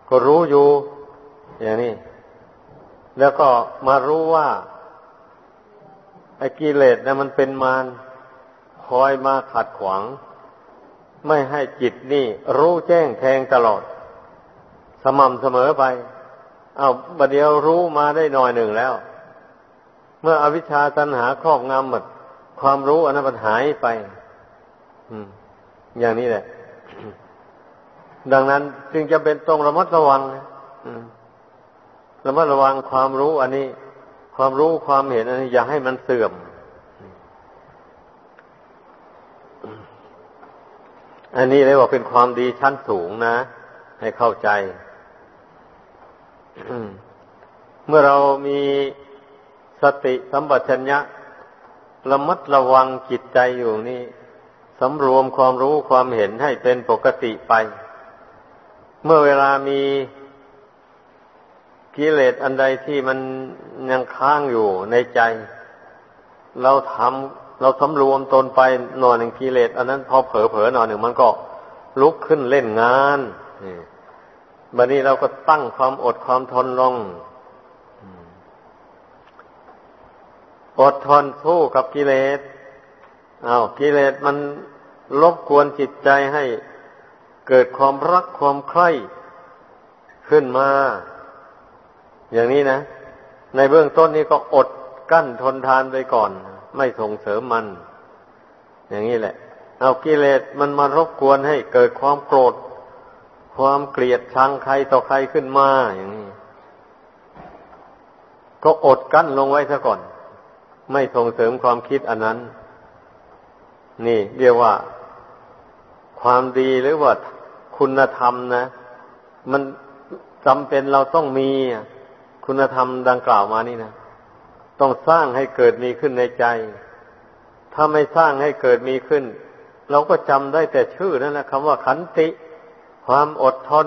ก็รู้อยู่ อย่างนี้ แล้วก็มารู้ว่าไอ้กิเลสนะมันเป็นมารคอยมาขัดขวาง ไม่ให้จิตนี่รู้แจ้งแทงตลอด สม่ำเสมอไป เอาบัดเดียวรู้มาได้หน่อยหนึ่งแล้ว เมื่ออวิชชาตัณหาครอบงำหมดความรู้อันนั้นมันหายไปอย่างนี้แหละ ดังนั้นจึงจะเป็นต้องระมัดระวังระมัดระวังความรู้อันนี้ ความรู้ความเห็นอันนี้อย่าให้มันเสื่อม อันนี้เรียกว่าเป็นความดีชั้นสูงนะ ให้เข้าใจ เมื่อเรามีสติสัมปชัญญะระมัดระวังจิตใจอยู่นี่สำรวมความรู้ความเห็นให้เป็นปกติไป เมื่อเวลามีกิเลสอันใดที่มันยังค้างอยู่ในใจ เราทำเราสำรวมตนไปหน่อยหนึ่งกิเลสอันนั้นพอเผลอเผลอหน่อยหนึ่งมันก็ลุกขึ้นเล่นงานบัดนี้เราก็ตั้งความอดความทนลงอดทนสู้กับกิเลสอา้าวกิเลสมันลบกวนจิตใจให้ เกิดความรักความใคร่ขึ้นมา อย่างนี้นะ ในเบื้องต้นนี้ก็อดกั้นทนทานไปก่อน ไม่ส่งเสริมมัน อย่างนี้แหละ เอากิเลสมันมารบกวนให้เกิดความโกรธ ความเกลียดชังใครต่อใครขึ้นมาอย่างนี้ก็อดกั้นลงไว้ซะก่อน ไม่ส่งเสริมความคิดอันนั้น นี่ เรียกว่า ความดีหรือว่า คุณธรรมนะ มันจำเป็นเราต้องมีคุณธรรมดังกล่าวมานี่นะต้องสร้างให้เกิดมีขึ้นในใจ ถ้าไม่สร้างให้เกิดมีขึ้น เราก็จำได้แต่ชื่อนั่นแหละคำว่าขันติ ความอดทน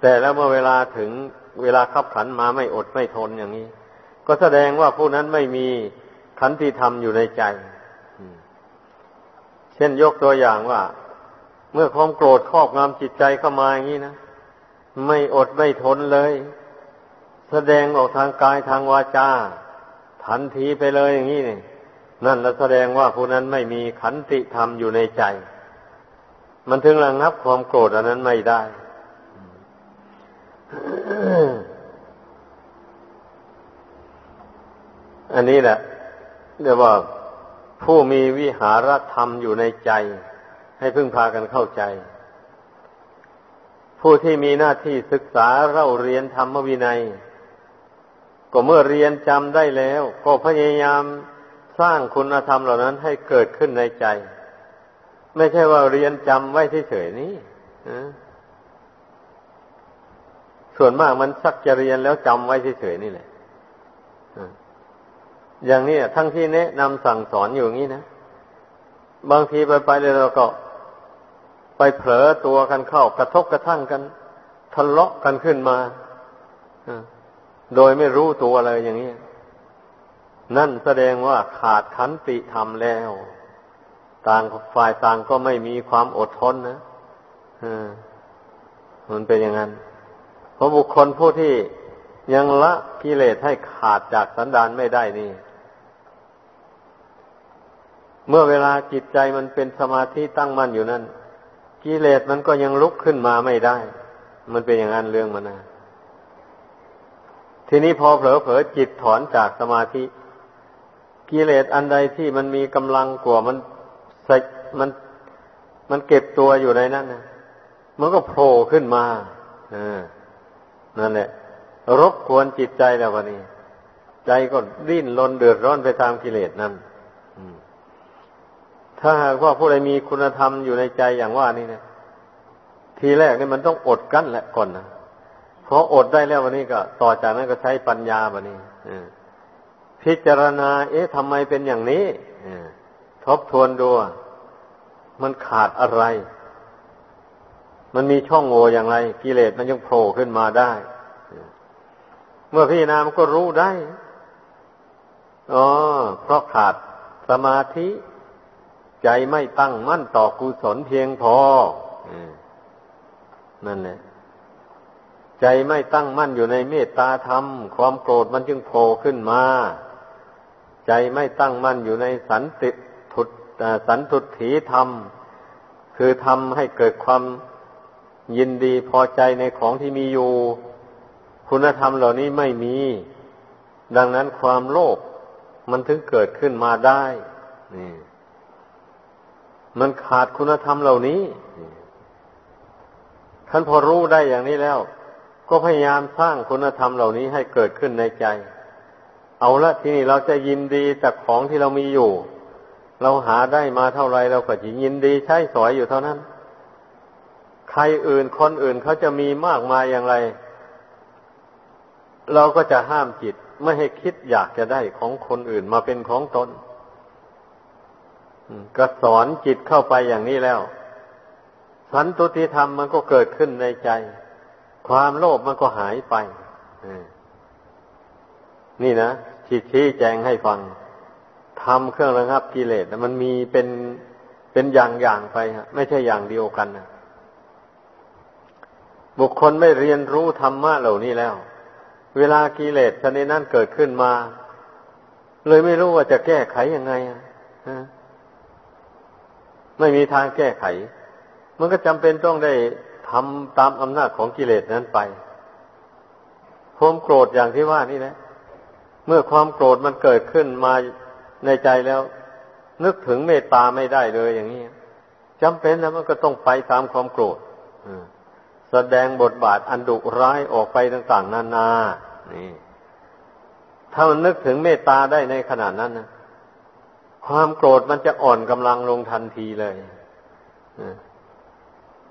แต่แล้วเมื่อเวลาถึงเวลาขับขันมาไม่อดไม่ทนอย่างนี้ ก็แสดงว่าผู้นั้นไม่มีขันติธรรมอยู่ในใจ เช่นยกตัวอย่างว่า เมื่อความโกรธครอบงำจิตใจเข้ามาอย่างนี้นะไม่อดไม่ทนเลย แสดงออกทางกายทางวาจาทันทีไปเลยอย่างนี้นี่นั่นแล้วแสดงว่าผู้นั้นไม่มีขันติธรรมอยู่ในใจ มันถึงระงับความโกรธอันนั้นไม่ได้อันนี้แหละเรียกว่าผู้มีวิหารธรรมอยู่ในใจ ให้พึ่งพากันเข้าใจ ผู้ที่มีหน้าที่ศึกษาเล่าเรียนธรรมวินัย ก็เมื่อเรียนจำได้แล้ว ก็พยายามสร้างคุณธรรมเหล่านั้นให้เกิดขึ้นในใจ ไม่ใช่ว่าเรียนจำไว้เฉยๆนี่ส่วนมากมันสักจะเรียนแล้วจำไว้เฉยๆนี่แหละอย่างนี้ทั้งที่แนะนำสั่งสอนอยู่อย่างนี้นะ บางทีไปไปเลยเราก็ ไปเผลอตัวกันเข้ากระทบกระทั่งกันทะเลาะกันขึ้นมาโดยไม่รู้ตัวเลยอย่างนี้นั่นแสดงว่าขาดขันติธรรมแล้ว ต่างฝ่ายต่างก็ไม่มีความอดทนนะมันเป็นอย่างนั้น เพราะบุคคลผู้ที่ยังละกิเลสให้ขาดจากสันดานไม่ได้นี่ เมื่อเวลาจิตใจมันเป็นสมาธิตั้งมั่นอยู่นั้น กิเลสมันก็ยังลุกขึ้นมาไม่ได้ มันเป็นอย่างนั้นเรื่องมันนะทีนี้พอเผลอๆจิตถอนจากสมาธิกิเลสอันใดที่มันมีกำลังกว่ามันใส่มันมันเก็บตัวอยู่ในนั้นนะมันก็โผล่ขึ้นมาอ่านั่นแหละรบกวนจิตใจแล้ววันนี้ ใจก็ดิ้นรนเดือดร้อนไปตามกิเลสนั่น ถ้าหากว่าผู้ใดมีคุณธรรมอยู่ในใจอย่างว่านี่เนี่ย ทีแรกนี่มันต้องอดกั้นแหละก่อนนะพออดได้แล้ววันนี้ก็ ต่อจากนั้นก็ใช้ปัญญาวันนี้พิจารณา เอ๊ะทำไมเป็นอย่างนี้ทบทวนดูมันขาดอะไร มันมีช่องโหว่อย่างไร กิเลสมันยังโผล่ขึ้นมาได้ เมื่อพี่นามันก็รู้ได้อ๋อเพราะขาดสมาธิ ใจไม่ตั้งมั่นต่อกุศลเพียงพอนั่นแหละใจไม่ตั้งมั่นอยู่ในเมตตาธรรม ความโกรธมันจึงโผล่ขึ้นมา ใจไม่ตั้งมั่นอยู่ในสันติทุตสันตุถีธรรม คือทำให้เกิดความยินดีพอใจในของที่มีอยู่ คุณธรรมเหล่านี้ไม่มี ดังนั้นความโลภมันถึงเกิดขึ้นมาได้นี่ มันขาดคุณธรรมเหล่านี้ท่านพอรู้ได้อย่างนี้แล้ว ก็พยายามสร้างคุณธรรมเหล่านี้ให้เกิดขึ้นในใจ เอาละทีนี้เราจะยินดีจากของที่เรามีอยู่ เราหาได้มาเท่าไรเราก็จะยินดีใช้สอยอยู่เท่านั้น ใครอื่นคนอื่นเขาจะมีมากมายอย่างไร เราก็จะห้ามจิตไม่ให้คิดอยากจะได้ของคนอื่นมาเป็นของตน ก็สอนจิตเข้าไปอย่างนี้แล้ว สันตุติธรรมมันก็เกิดขึ้นในใจ ความโลภมันก็หายไปนี่นะชี้ชี้แจงให้ฟังทำเครื่องระงับกิเลสมันมีเป็นเป็นอย่างอย่างไปฮะไม่ใช่อย่างเดียวกันนะบุคคลไม่เรียนรู้ธรรมะเหล่านี้แล้ว เวลากิเลสชนิดนั้นเกิดขึ้นมา เลยไม่รู้ว่าจะแก้ไขยังไงอะ ไม่มีทางแก้ไข มันก็จำเป็นต้องได้ทำตามอำนาจของกิเลสนั้นไปความโกรธอย่างที่ว่านี่นะเมื่อความโกรธมันเกิดขึ้นมาในใจแล้ว นึกถึงเมตตาไม่ได้เลยอย่างนี้จำเป็นแล้วมันก็ต้องไปตามความโกรธแสดงบทบาทอันดุร้ายออกไปต่าง ๆ นานา นี่ ถ้ามันนึกถึงเมตตาได้ในขนาดนั้นนะ ความโกรธมันจะอ่อนกำลังลงทันทีเลย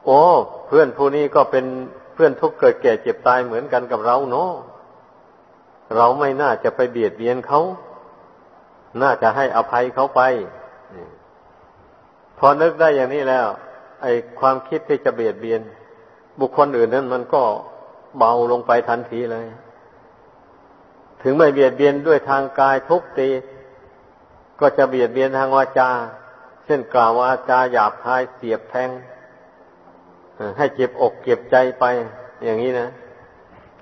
โอ้เพื่อนผู้นี้ก็เป็นเพื่อนทุกเกิดแก่เจ็บตายเหมือนกันกับเราเนาะเราไม่น่าจะไปเบียดเบียนเขา น่าจะให้อภัยเขาไป พอนึกได้อย่างนี้แล้ว ไอ้ความคิดที่จะเบียดเบียน บุคคลอื่นนั้นมันก็เบาลงไปทันทีเลย ถึงไม่เบียดเบียนด้วยทางกายทุกตี ก็จะเบียดเบียนทางวาจา เช่นกล่าววาจาหยาบคายเสียบแทงให้เจ็บอกเก็บใจไป อย่างนี้นะ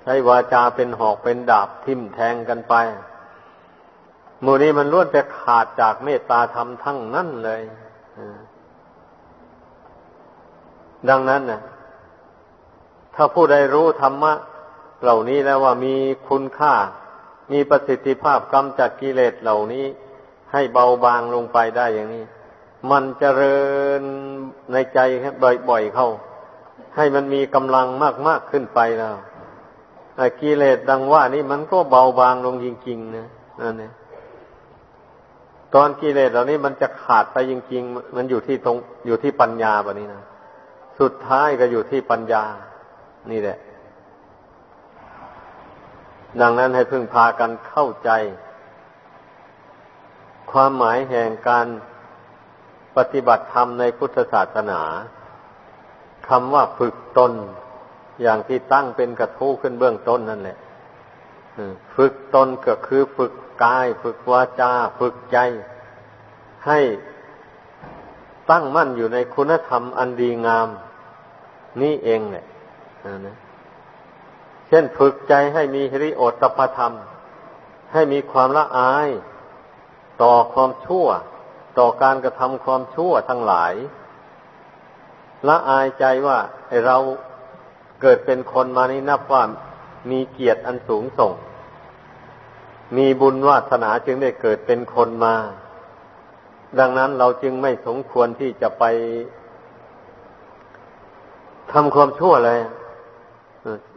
ใช้วาจาเป็นหอกเป็นดาบทิ่มแทงกันไปมูนี้มันล้วนจะขาดจากเมตตาธรรมทั้งนั้นเลยดังนั้นนะถ้าผู้ใดรู้ธรรมะ เหล่านี้แล้วว่ามีคุณค่า มีประสิทธิภาพกำจัดกิเลสเหล่านี้ ให้เบาบางลงไปได้อย่างนี้ มันจเจริญในใจบ่อยๆเข้า ให้มันมีกำลังมากๆขึ้นไปแล้วกิเลสดังว่านี่มันก็เบาบางลงจริงๆนะนั่นเองตอนกิเลสเหล่านี้มันจะขาดไปจริง ๆ มันอยู่ที่ตรงอยู่ที่ปัญญาแบบนี้นะสุดท้ายก็อยู่ที่ปัญญา นี่แหละ ดังนั้นให้พึ่งพากันเข้าใจ ความหมายแห่งการปฏิบัติธรรมในพุทธศาสนาคำว่าฝึกตน อย่างที่ตั้งเป็นกระทู้ขึ้นเบื้องต้นนั่นแหละฝึกตนก็คือฝึกกาย ฝึกวาจา ฝึกใจ ให้ตั้งมั่นอยู่ในคุณธรรมอันดีงาม นี่เองแหละเช่นฝึกใจให้มีฮิริโอตปธรรม ให้มีความละอาย ต่อความชั่ว ต่อการกระทำความชั่วทั้งหลาย ละอายใจว่าเราเกิดเป็นคนมานี่นับว่ามีเกียรติอันสูงส่ง มีบุญวาสนาจึงได้เกิดเป็นคนมา ดังนั้นเราจึงไม่สมควรที่จะไปทำความชั่วเลย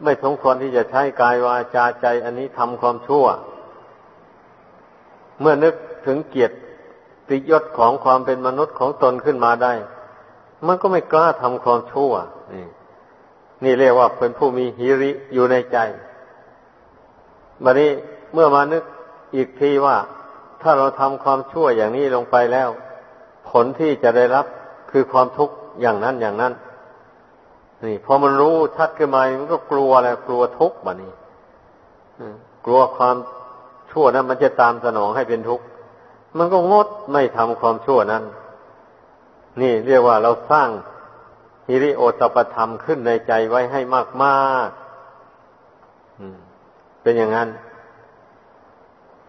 ไม่สมควรที่จะใช้กายวาจาใจ อันนี้ทำความชั่ว เมื่อนึก ถึงเกียรติยศของความเป็นมนุษย์ของตนขึ้นมาได้ มันก็ไม่กล้าทำความชั่วนี่นี่เรียกว่าเป็นผู้มีฮิริอยู่ในใจบัดนี้เมื่อมานึกอีกทีว่า ถ้าเราทำความชั่วอย่างนี้ลงไปแล้ว ผลที่จะได้รับคือความทุกข์อย่างนั้นอย่างนั้น นี่พอมันรู้ชัดขึ้นมามันก็กลัวแล้วกลัวทุกข์แบบนี้กลัวความชั่วนั้นมันจะตามสนองให้เป็นทุกข์ มันก็งดไม่ทำความชั่วนั้น นี่เรียกว่าเราสร้างฮิริโอตปธรรมขึ้นในใจไว้ให้มากๆเป็นอย่างนั้น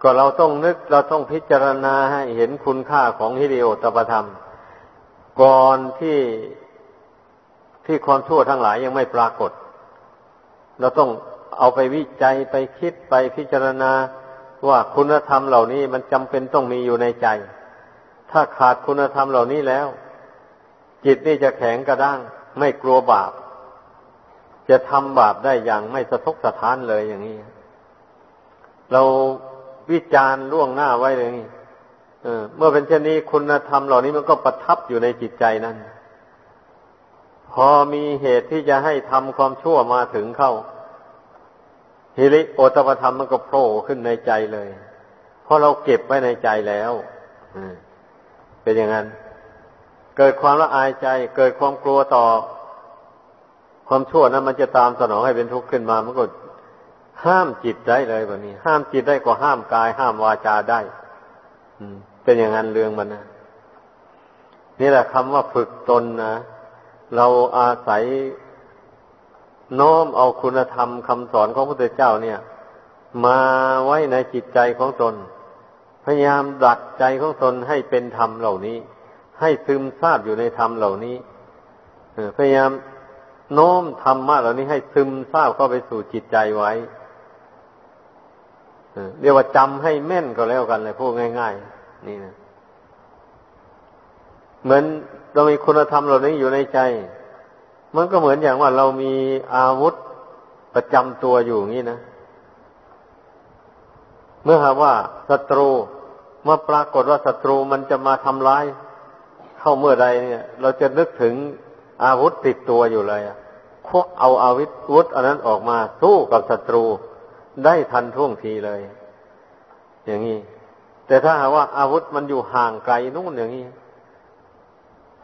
ก็เราต้องนึกเราต้องพิจารณาให้เห็นคุณค่าของฮิริโอตปธรรม ก่อนที่ที่ความชั่วทั้งหลายยังไม่ปรากฏ เราต้องเอาไปวิจัยไปคิดไปพิจารณา ว่าคุณธรรมเหล่านี้มันจำเป็นต้องมีอยู่ในใจ ถ้าขาดคุณธรรมเหล่านี้แล้ว จิตนี่จะแข็งกระด้าง ไม่กลัวบาป จะทำบาปได้อย่างไม่สะทกสะท้านเลยอย่างนี้ เราวิจารณ์ล่วงหน้าไว้เลยนี่เมื่อเป็นเช่นนี้คุณธรรมเหล่านี้มันก็ประทับอยู่ในจิตใจนั้นพอมีเหตุที่จะให้ทำความชั่วมาถึงเข้า ฮิริโอตปธรรมมันก็โผล่ขึ้นในใจเลย เพราะเราเก็บไว้ในใจแล้วเป็นอย่างนั้น เกิดความละอายใจ เกิดความกลัวต่อ ความชั่วนั้นมันจะตามสนองให้เป็นทุกข์ขึ้นมา มันก็ห้ามจิตได้เลยแบบนี้ ห้ามจิตได้ก็ห้ามกาย ห้ามวาจาได้เป็นอย่างนั้นเรื่องมันนะนี่แหละคำว่าฝึกตนนะเราอาศัย น้อมเอาคุณธรรมคำสอนของพระพุทธเจ้าเนี่ย มาไว้ในจิตใจของตน พยายามดัดใจของตนให้เป็นธรรมเหล่านี้ ให้ซึมซาบอยู่ในธรรมเหล่านี้พยายามโน้มธรรมะเหล่านี้ให้ซึมซาบเข้าไปสู่จิตใจไว้เรียกว่าจำให้แม่นก็แล้วกันเลยพูดง่าย ๆ นี่นะเหมือนเรามีคุณธรรมเหล่านี้อยู่ในใจ มันก็เหมือนอย่างว่าเรามีอาวุธประจำตัวอยู่อย่างนี้นะ เมื่อหาว่าศัตรูเมื่อปรากฏว่าศัตรูมันจะมาทำร้าย เข้าเมื่อใดเนี่ย เราจะนึกถึงอาวุธติดตัวอยู่เลยควักเอาอาวุธวุธอันนั้นออกมาสู้กับศัตรูได้ทันท่วงทีเลย อย่างนี้แต่ถ้าหากว่าอาวุธมันอยู่ห่างไกลนู่นอย่างนี้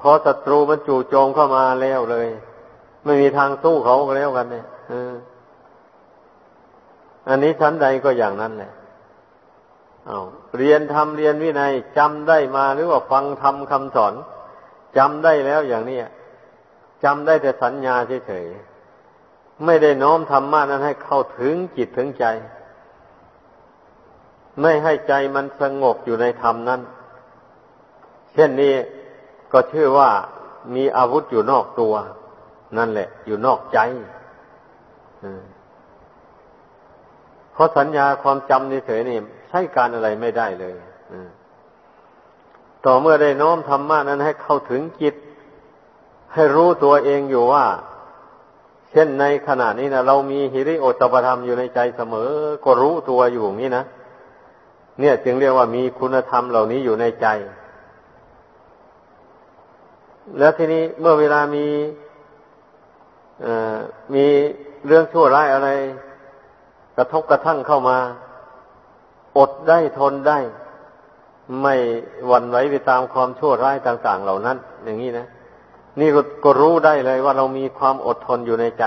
พอศัตรูมันจู่โจมเข้ามาแล้วเลย ไม่มีทางสู้เขาแล้วกันเนี่ยอันนี้ชั้นใดก็อย่างนั้นแหละเอาเรียนทำเรียนวินัยจำได้มาหรือว่าฟังทำคำสอนจำได้แล้วอย่างนี้จำได้แต่สัญญาเฉยๆไม่ได้น้อมธรรมะนั้นให้เข้าถึงจิตถึงใจ ไม่ให้ใจมันสงบอยู่ในธรรมนั้น เช่นนี้ก็ชื่อว่ามีอาวุธอยู่นอกตัว นั่นแหละ อยู่นอกใจเพราะสัญญาความจำเฉยๆนี่ใช้การอะไรไม่ได้เลยต่อเมื่อได้น้อมธรรมะนั้นให้เข้าถึงจิต ให้รู้ตัวเองอยู่ว่า เช่นในขณะนี้นะเรามีหิริโอตปธรรมอยู่ในใจเสมอ ก็รู้ตัวอยู่นี่นะเนี่ยจึงเรียกว่ามีคุณธรรมเหล่านี้อยู่ในใจ แล้วทีนี้เมื่อเวลามี มีเรื่องชั่วร้ายอะไร กระทบกระทั่งเข้ามา อดได้ทนได้ ไม่หวั่นไหวไปตามความชั่วร้ายต่าง ๆ เหล่านั้น อย่างนี้นะนี่ก็ก็รู้ได้เลยว่าเรามีความอดทนอยู่ในใจ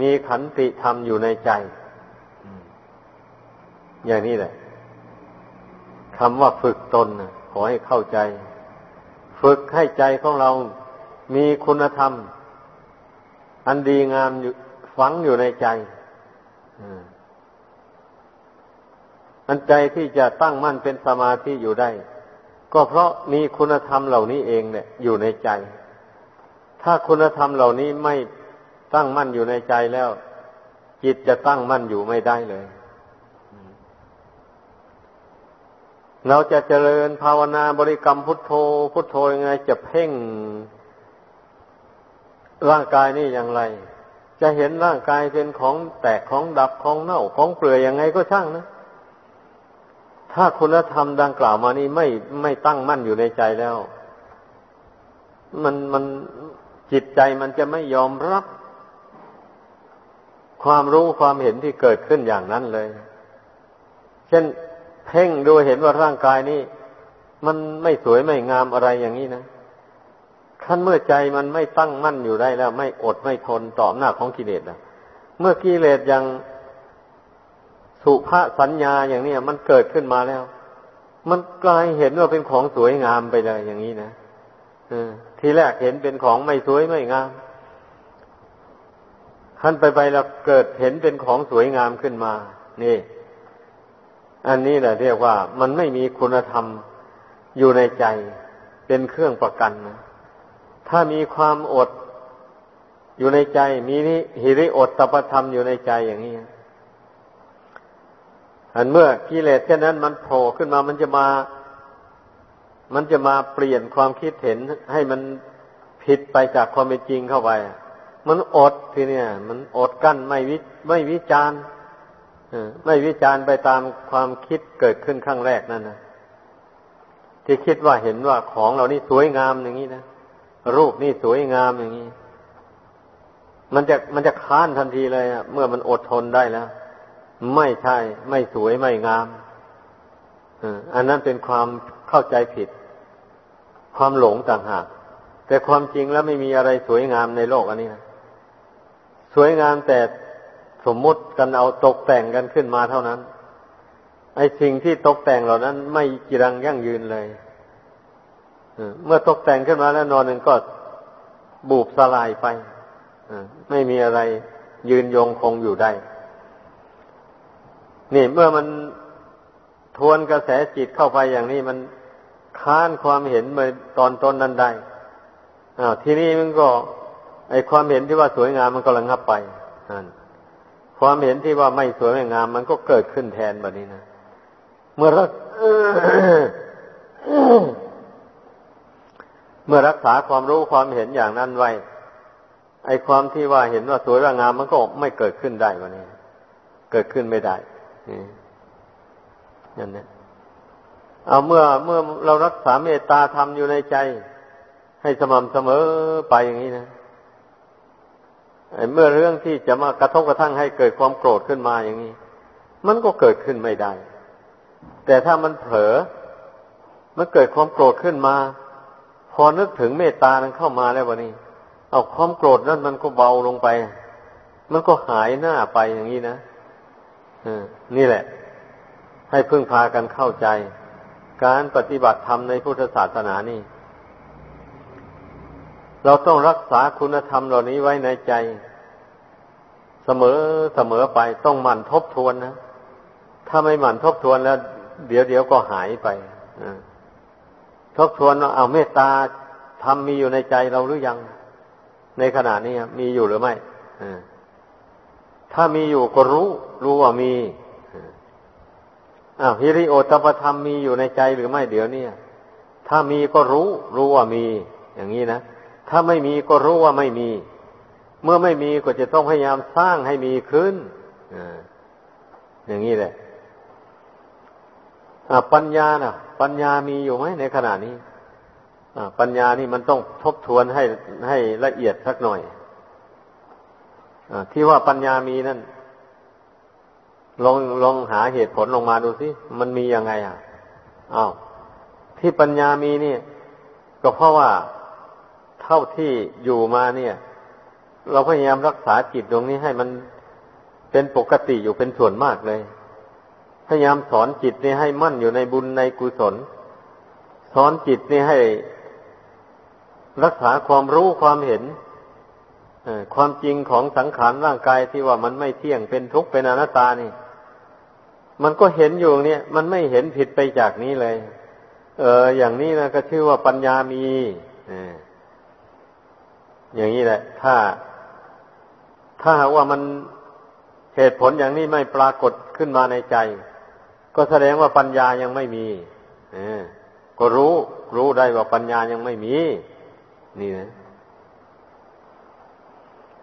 มีขันติธรรมอยู่ในใจ อย่างนี้แหละคำว่าฝึกตนขอให้เข้าใจ ฝึกให้ใจของเรามีคุณธรรม อันดีงามฝังอยู่ในใจอันใจที่จะตั้งมั่นเป็นสมาธิอยู่ได้ ก็เพราะมีคุณธรรมเหล่านี้เองเนี่ย อยู่ในใจ ถ้าคุณธรรมเหล่านี้ไม่ตั้งมั่นอยู่ในใจแล้ว จิตจะตั้งมั่นอยู่ไม่ได้เลย เราจะเจริญภาวนาบริกรรมพุทโธ พุทโธยังไงจะเพ่ง ร่างกายนี่อย่างไร จะเห็นร่างกายเป็นของแตกของดับของเน่าของเปลือยยังไงก็ช่างนะ ถ้าคุณธรรมดังกล่าวมานี้ไม่ไม่ตั้งมั่นอยู่ในใจแล้ว มันมันจิตใจมันจะไม่ยอมรับ ความรู้ความเห็นที่เกิดขึ้นอย่างนั้นเลย เช่น เพ่งดูเห็นว่าร่างกายนี้มันไม่สวยไม่งามอะไรอย่างนี้นะ ขั้นเมื่อใจมันไม่ตั้งมั่นอยู่ได้แล้ว ไม่อดไม่ทนต่อหน้าของกิเลสนะเมื่อกิเลสยังสุภาสัญญาอย่างนี้มันเกิดขึ้นมาแล้ว มันกลายเห็นว่าเป็นของสวยงามไปเลยอย่างนี้นะทีแรกเห็นเป็นของไม่สวยไม่งามขั้นไปไปแล้วเกิดเห็นเป็นของสวยงามขึ้นมา นี่ อันนี้แหละเรียกว่า มันไม่มีคุณธรรมอยู่ในใจ เป็นเครื่องประกันนะ ถ้ามีความอดอยู่ในใจ มีนิหิริอดตปธรรมอยู่ในใจอย่างนี้อันเมื่อกิเลสเช่นนั้นมันโผล่ขึ้นมามันจะมา มันจะมาเปลี่ยนความคิดเห็นให้มันผิดไปจากความเป็นจริงเข้าไป มันอดทีเนี่ย มันอดกั้นไม่วิไม่วิจารณ์ไม่วิจารณ์ไปตามความคิดเกิดขึ้นครั้งแรกนั่นนะที่คิดว่าเห็นว่าของเรานี่สวยงามอย่างนี้นะ รูปนี่สวยงามอย่างนี้ มันจะมันจะค้านทันทีเลยเมื่อมันอดทนได้แล้ว ไม่ใช่ ไม่สวยไม่งามอันนั้นเป็นความเข้าใจผิด ความหลงต่างหาก แต่ความจริงแล้วไม่มีอะไรสวยงามในโลกอันนี้นะสวยงามแต่สมมุติกันเอาตกแต่งกันขึ้นมาเท่านั้น ไอ้สิ่งที่ตกแต่งเหล่านั้น ไม่จีรังยั่งยืนเลย เมื่อตกแต่งขึ้นมาแล้วนอนหนึ่งก็บูบสลายไปไม่มีอะไรยืนยงคงอยู่ได้ นี่เมื่อมันทวนกระแสจิตเข้าไปอย่างนี้มันค้านความเห็นเมื่อตอนต้นนั้นได้อ้าวทีนี้มันก็ ไอความเห็นที่ว่าสวยงามมันก็ระงับไปความเห็นที่ว่าไม่สวยไม่งาม มันก็เกิดขึ้นแทนแบบนี้นะเมื่อรัก เมื่อรักษาความรู้ความเห็นอย่างนั้นไว้ ไอความที่ว่าเห็นว่าสวยว่างามมันก็ไม่เกิดขึ้นได้วันนี้ เกิดขึ้นไม่ได้อย่างนี้เอาเมื่อเมื่อเรารักษาเมตตาธรรมอยู่ในใจ ให้สม่ำเสมอไปอย่างนี้นะเมื่อเรื่องที่จะมากระทบกระทั่งให้เกิดความโกรธขึ้นมาอย่างนี้ มันก็เกิดขึ้นไม่ได้ แต่ถ้ามันเผลอมันเกิดความโกรธขึ้นมา พอนึกถึงเมตตานั้นเข้ามาแล้ววันนี้ เอาความโกรธนั้นมันก็เบาลงไป มันก็หายหน้าไปอย่างนี้นะนี่แหละ ให้พึ่งพากันเข้าใจ การปฏิบัติธรรมในพุทธศาสนานี่ เราต้องรักษาคุณธรรมเหล่านี้ไว้ในใจ เสมอเสมอไปต้องหมั่นทบทวนนะ ถ้าไม่หมั่นทบทวนแล้ว เดี๋ยวเดี๋ยวก็หายไป ทบทวนว่าเอาเมตตาทำมีอยู่ในใจเราหรือยัง ในขณะนี้มีอยู่หรือไม่ถ้ามีอยู่ก็รู้ รู้ว่ามีอ้าวฮิริโอตปธรรมมีอยู่ในใจหรือไม่เดี๋ยวนี้ถ้ามีก็รู้ รู้ว่ามี อย่างนี้นะถ้าไม่มีก็รู้ว่าไม่มี เมื่อไม่มีก็จะต้องพยายามสร้างให้มีขึ้นอย่างนี้แหละ ปัญญาน่ะ ปัญญามีอยู่ไหมในขณะนี้ปัญญานี่มันต้องทบทวนให้ให้ละเอียดสักหน่อยอที่ว่าปัญญามีนั่นลองลองหาเหตุผลลงมาดูสิมันมียังไงอะอ้าวที่ปัญญามีนี่ ก็เพราะว่าเท่าที่อยู่มาเนี่ย เราพยายามรักษาจิตตรงนี้ให้มันเป็นปกติอยู่เป็นส่วนมากเลย พยายามสอนจิตนี่ให้มั่นอยู่ในบุญในกุศล สอนจิตนี่ให้รักษาความรู้ความเห็นความจริงของสังขารร่างกายที่ว่ามันไม่เที่ยงเป็นทุกข์เป็นอนัตตานี่ มันก็เห็นอยู่เนี่ย มันไม่เห็นผิดไปจากนี้เลย เออ อย่างนี้นะก็ชื่อว่าปัญญามีอย่างนี้แหละ ถ้า ถ้าว่ามันเหตุผลอย่างนี้ไม่ปรากฏขึ้นมาในใจ ก็แสดงว่าปัญญายังไม่มีก็รู้ รู้ได้ว่าปัญญายังไม่มี นี่นะ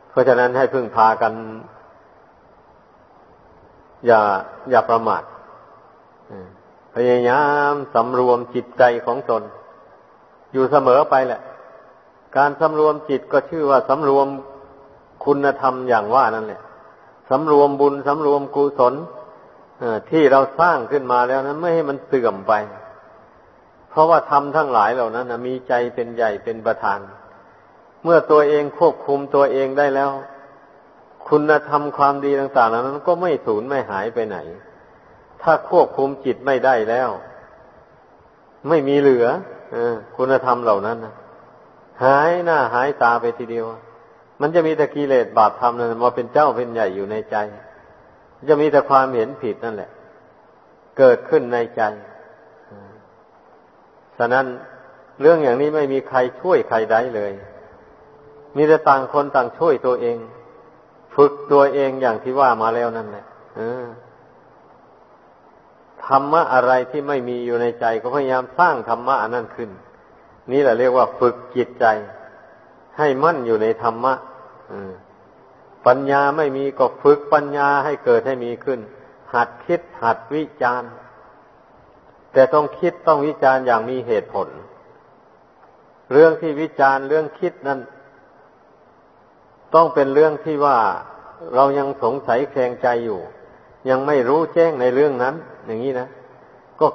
เพราะฉะนั้นให้พึ่งพากัน อย่า อย่าประมาทพยายามสำรวมจิตใจของตน อยู่เสมอไปแหละ การสำรวมจิตก็ชื่อว่าสำรวมคุณธรรมอย่างว่านั่นแหละสำรวมบุญสำรวมกุศล ที่เราสร้างขึ้นมาแล้วนั้นไม่ให้มันเสื่อมไป เพราะว่าทำทั้งหลายเหล่านั้นมีใจเป็นใหญ่เป็นประธาน เมื่อตัวเองควบคุมตัวเองได้แล้ว คุณธรรมความดีต่างๆเหล่านั้น ก็ไม่สูญไม่หายไปไหน ถ้าควบคุมจิตไม่ได้แล้ว ไม่มีเหลืออคุณธรรมเหล่านั้นนะหายหน้าหายตาไปทีเดียว มันจะมีแต่กิเลสบาปธรรมนั้นมาเป็นเจ้าเป็นใหญ่อยู่ในใจ จะมีแต่ความเห็นผิดนั่นแหละ เกิดขึ้นในใจฉะนั้นเรื่องอย่างนี้ไม่มีใครช่วยใครได้เลย มีแต่ต่างคนต่างช่วยตัวเอง ฝึกตัวเองอย่างที่ว่ามาแล้วนั่นแหละธรรมะอะไรที่ไม่มีอยู่ในใจ ก็พยายามสร้างธรรมะอันนั้นขึ้น นี่แหละเรียกว่าฝึกจิตใจ ให้มั่นอยู่ในธรรมะ ปัญญาไม่มีก็ฝึกปัญญาให้เกิดให้มีขึ้น หัดคิดหัดวิจารณ์ แต่ต้องคิดต้องวิจารณ์อย่างมีเหตุผล เรื่องที่วิจารณ์เรื่องคิดนั้น ต้องเป็นเรื่องที่ว่าเรายังสงสัยแคลงใจอยู่ ยังไม่รู้แจ้งในเรื่องนั้น อย่างนี้นะก็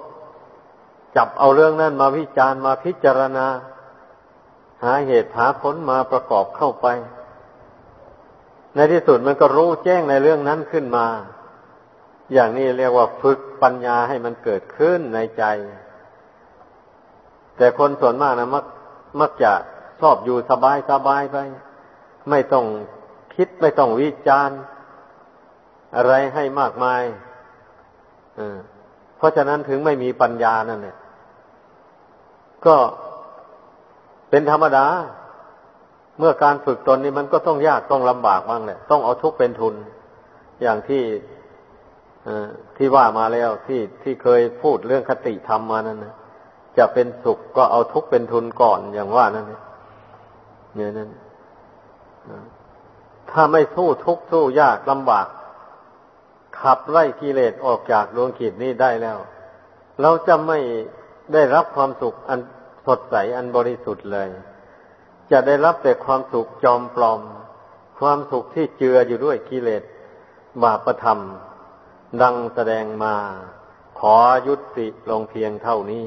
จับเอาเรื่องนั้นมาวิจารณ์มาพิจารณา หาเหตุหาผลมาประกอบเข้าไป ในที่สุดมันก็รู้แจ้งในเรื่องนั้นขึ้นมา อย่างนี้เรียกว่าฝึกปัญญาให้มันเกิดขึ้นในใจ แต่คนส่วนมากนะมักมักจะชอบอยู่สบายสบายไป ไม่ต้องคิดไม่ต้องวิจารณ์ อะไรให้มากมายเพราะฉะนั้นถึงไม่มีปัญญานั่นเนี่ยก็เป็นธรรมดา เมื่อการฝึกตนนี้มันก็ต้องยากต้องลำบากบ้างแหละต้องเอาทุกเป็นทุน อย่างที่ที่ว่ามาแล้วที่ที่เคยพูดเรื่องคติธรรมมานั่นนะจะเป็นสุขก็เอาทุกเป็นทุนก่อนอย่างว่านั่นเนี่ยนั้นถ้าไม่สู้ทุกสู้ยากลำบาก ขับไล่กิเลสออกจากดวงขีดนี้ได้แล้ว เราจะไม่ได้รับความสุขอันสดใสอันบริสุทธิ์เลย จะได้รับแต่ความสุขจอมปลอม ความสุขที่เจืออยู่ด้วยกิเลสบาปธรรม ดังแสดงมา ขอยุติลงเพียงเท่านี้